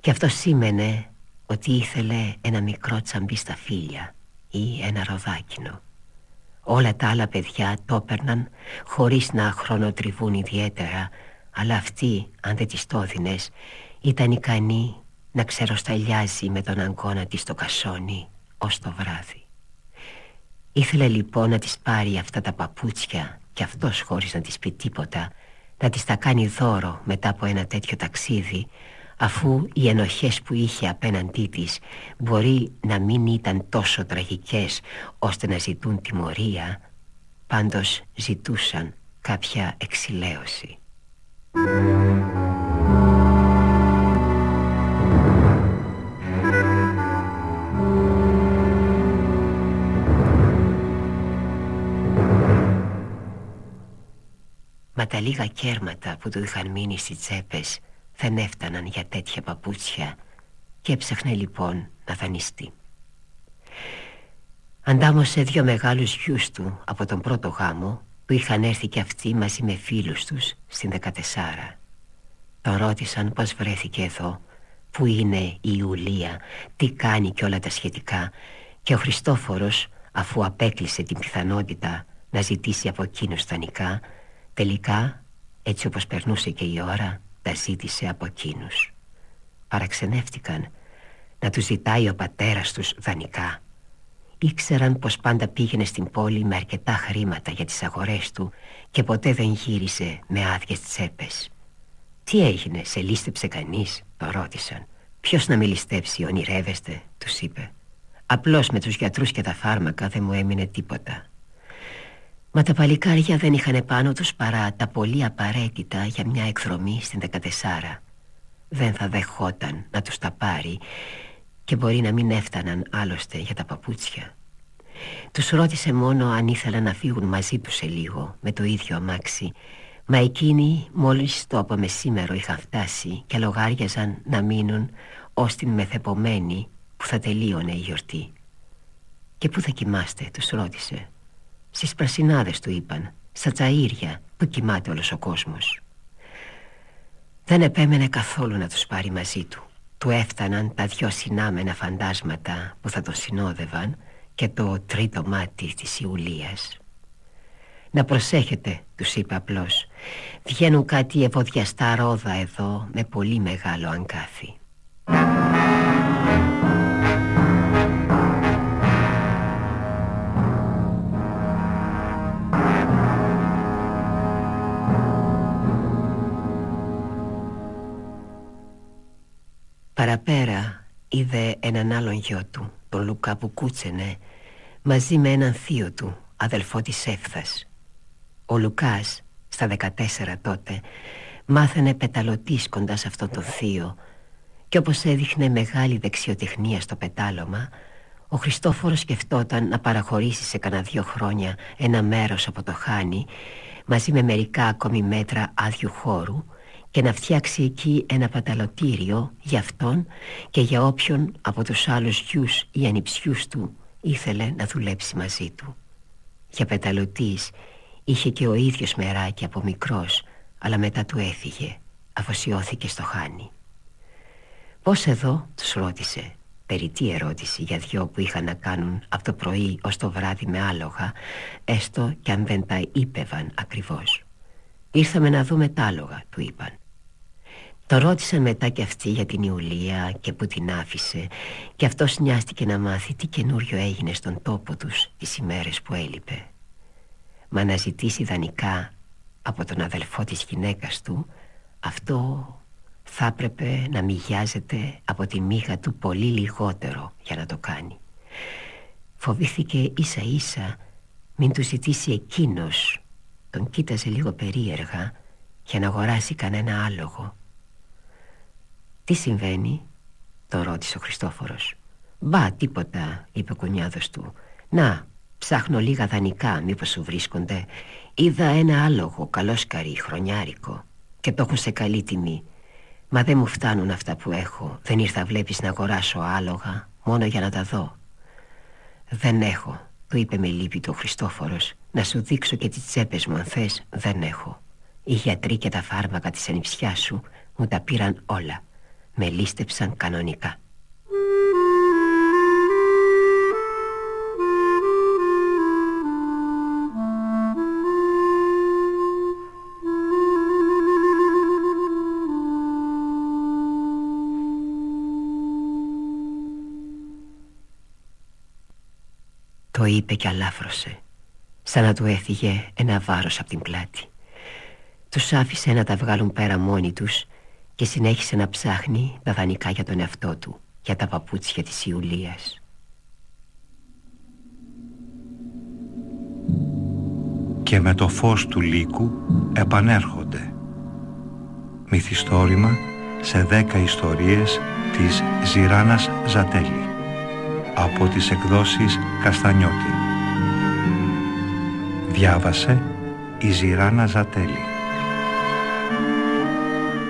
Και αυτό σήμαινε ότι ήθελε ένα μικρό τσαμπί στα φίλια ή ένα ροδάκινο. Όλα τα άλλα παιδιά το έπαιρναν χωρίς να χρονοτριβούν ιδιαίτερα αλλά αυτή, αν δεν της το ήταν ικανή να ξεροσταλιάζει με τον αγκώνα της στο κασόνι ως το βράδυ. Ήθελε λοιπόν να της πάρει αυτά τα παπούτσια και αυτός χωρίς να της πει τίποτα να της τα κάνει δώρο μετά από ένα τέτοιο ταξίδι αφού οι ενοχές που είχε απέναντί της μπορεί να μην ήταν τόσο τραγικές ώστε να ζητούν τιμωρία πάντως ζητούσαν κάποια εξηλαίωση. Τα λίγα κέρματα που του είχαν μείνει στις τσέπες δεν έφταναν για τέτοια παπούτσια και έψαχνε λοιπόν να δανειστεί. Αντάμωσε δύο μεγάλους γιους του από τον πρώτο γάμο που είχαν έρθει και αυτοί μαζί με φίλους τους στην δεκατεσάρα. Τον ρώτησαν πως βρέθηκε εδώ, που είναι η Ιουλία, τι κάνει και όλα τα σχετικά και ο Χριστόφορος αφού απέκλεισε την πιθανότητα να ζητήσει από εκείνους τα νικά τελικά έτσι όπως περνούσε και η ώρα τα ζήτησε από εκείνους. Παραξενεύτηκαν να τους ζητάει ο πατέρας τους δανεικά Ήξεραν πως πάντα πήγαινε στην πόλη με αρκετά χρήματα για τις αγορές του και ποτέ δεν γύρισε με άδειες τσέπες. «Τι έγινε, σε λίστεψε κανείς» το ρώτησαν. «Ποιος να με ληστέψει, ονειρεύεστε» τους είπε. «Απλώς με τους γιατρούς και τα φάρμακα δεν μου έμεινε τίποτα». Μα τα παλικάρια δεν είχαν πάνω τους παρά τα πολύ απαραίτητα για μια εκδρομή στην 14. Δεν θα δεχόταν να τους τα πάρει και μπορεί να μην έφταναν άλλωστε για τα παπούτσια. Τους ρώτησε μόνο αν ήθελαν να φύγουν μαζί τους σε λίγο με το ίδιο αμάξι Μα εκείνοι μόλις το από μεσήμερο είχαν φτάσει και λογάριαζαν να μείνουν ως την μεθεπομένη που θα τελείωνε η γιορτή. «Και πού θα κοιμάστε» τους ρώτησε. «Στις πρασινάδες» του είπαν, «στα τσαΐρια που κοιμάται όλος ο κόσμος». Δεν επέμενε καθόλου να τους πάρει μαζί του του έφταναν τα δυο συνάμενα φαντάσματα που θα τον συνόδευαν και το τρίτο μάτι της Ιουλίας. «Να προσέχετε», τους είπε απλώς, «βγαίνουν κάτι ευωδιαστά ρόδα εδώ με πολύ μεγάλο αγκάθι». Παραπέρα είδε έναν άλλον γιο του, τον Λουκά που κούτσενε, μαζί με έναν θείο του, αδελφό της Εύθας. Ο Λουκάς, στα 14 τότε, μάθαινε πεταλωτής κοντά σε αυτόν τον θείο και όπως έδειχνε μεγάλη δεξιοτεχνία στο πετάλωμα, ο Χριστόφορος σκεφτόταν να παραχωρήσει σε κανένα δύο χρόνια ένα μέρος από το χάνι μαζί με μερικά ακόμη μέτρα άδειου χώρου και να φτιάξει εκεί ένα παταλωτήριο για αυτόν και για όποιον από τους άλλους γιους ή ανιψιούς του ήθελε να δουλέψει μαζί του. Για πεταλωτής είχε και ο ίδιος μεράκι από μικρός αλλά μετά του έφυγε, αφοσιώθηκε στο χάνι. «Πώς εδώ» τους ρώτησε, περιττή ερώτηση για δυο που είχαν να κάνουν από το πρωί ως το βράδυ με άλογα, έστω κι αν δεν τα είπεβαν ακριβώς. «Ήρθαμε να δούμε τ' άλογα», του είπαν. Το ρώτησαν μετά και αυτή για την Ιουλία και που την άφησε και αυτός νοιάστηκε να μάθει τι καινούριο έγινε στον τόπο τους τις ημέρες που έλειπε. Μα να ζητήσει δανεικά από τον αδελφό της γυναίκας του αυτό θα έπρεπε να μοιάζεται από τη μύγα του πολύ λιγότερο για να το κάνει. Φοβήθηκε ίσα ίσα μην του ζητήσει εκείνος Τον κοίταζε λίγο περίεργα για να αγοράσει κανένα άλογο «Τι συμβαίνει» το ρώτησε ο Χριστόφορος. «Μπα τίποτα» είπε ο κουνιάδος του. «Να ψάχνω λίγα δανεικά μήπως σου βρίσκονται. Είδα ένα άλογο καλόσκαρι χρονιάρικο. Και το έχουν σε καλή τιμή. Μα δεν μου φτάνουν αυτά που έχω. Δεν ήρθα βλέπεις να αγοράσω άλογα Μόνο για να τα δω. Δεν έχω Του είπε με λύπη το Χριστόφορος. Να σου δείξω και τις τσέπες μου αν θες Δεν έχω. Οι γιατροί και τα φάρμακα της ανιψιάς σου Μου τα πήραν όλα με λίστεψαν κανονικά. Το είπε και αλάφρωσε Σαν να του έφυγε ένα βάρος από την πλάτη Τους άφησε να τα βγάλουν πέρα μόνοι τους και συνέχισε να ψάχνει τα δανεικά για τον εαυτό του Για τα παπούτσια της Ιουλίας Και με το φως του λύκου επανέρχονται Μυθιστόρημα σε δέκα ιστορίες της Ζηράνας Ζατέλη από τις εκδόσεις Καστανιώτη. Διάβασε η Ζηράνα Ζατέλη.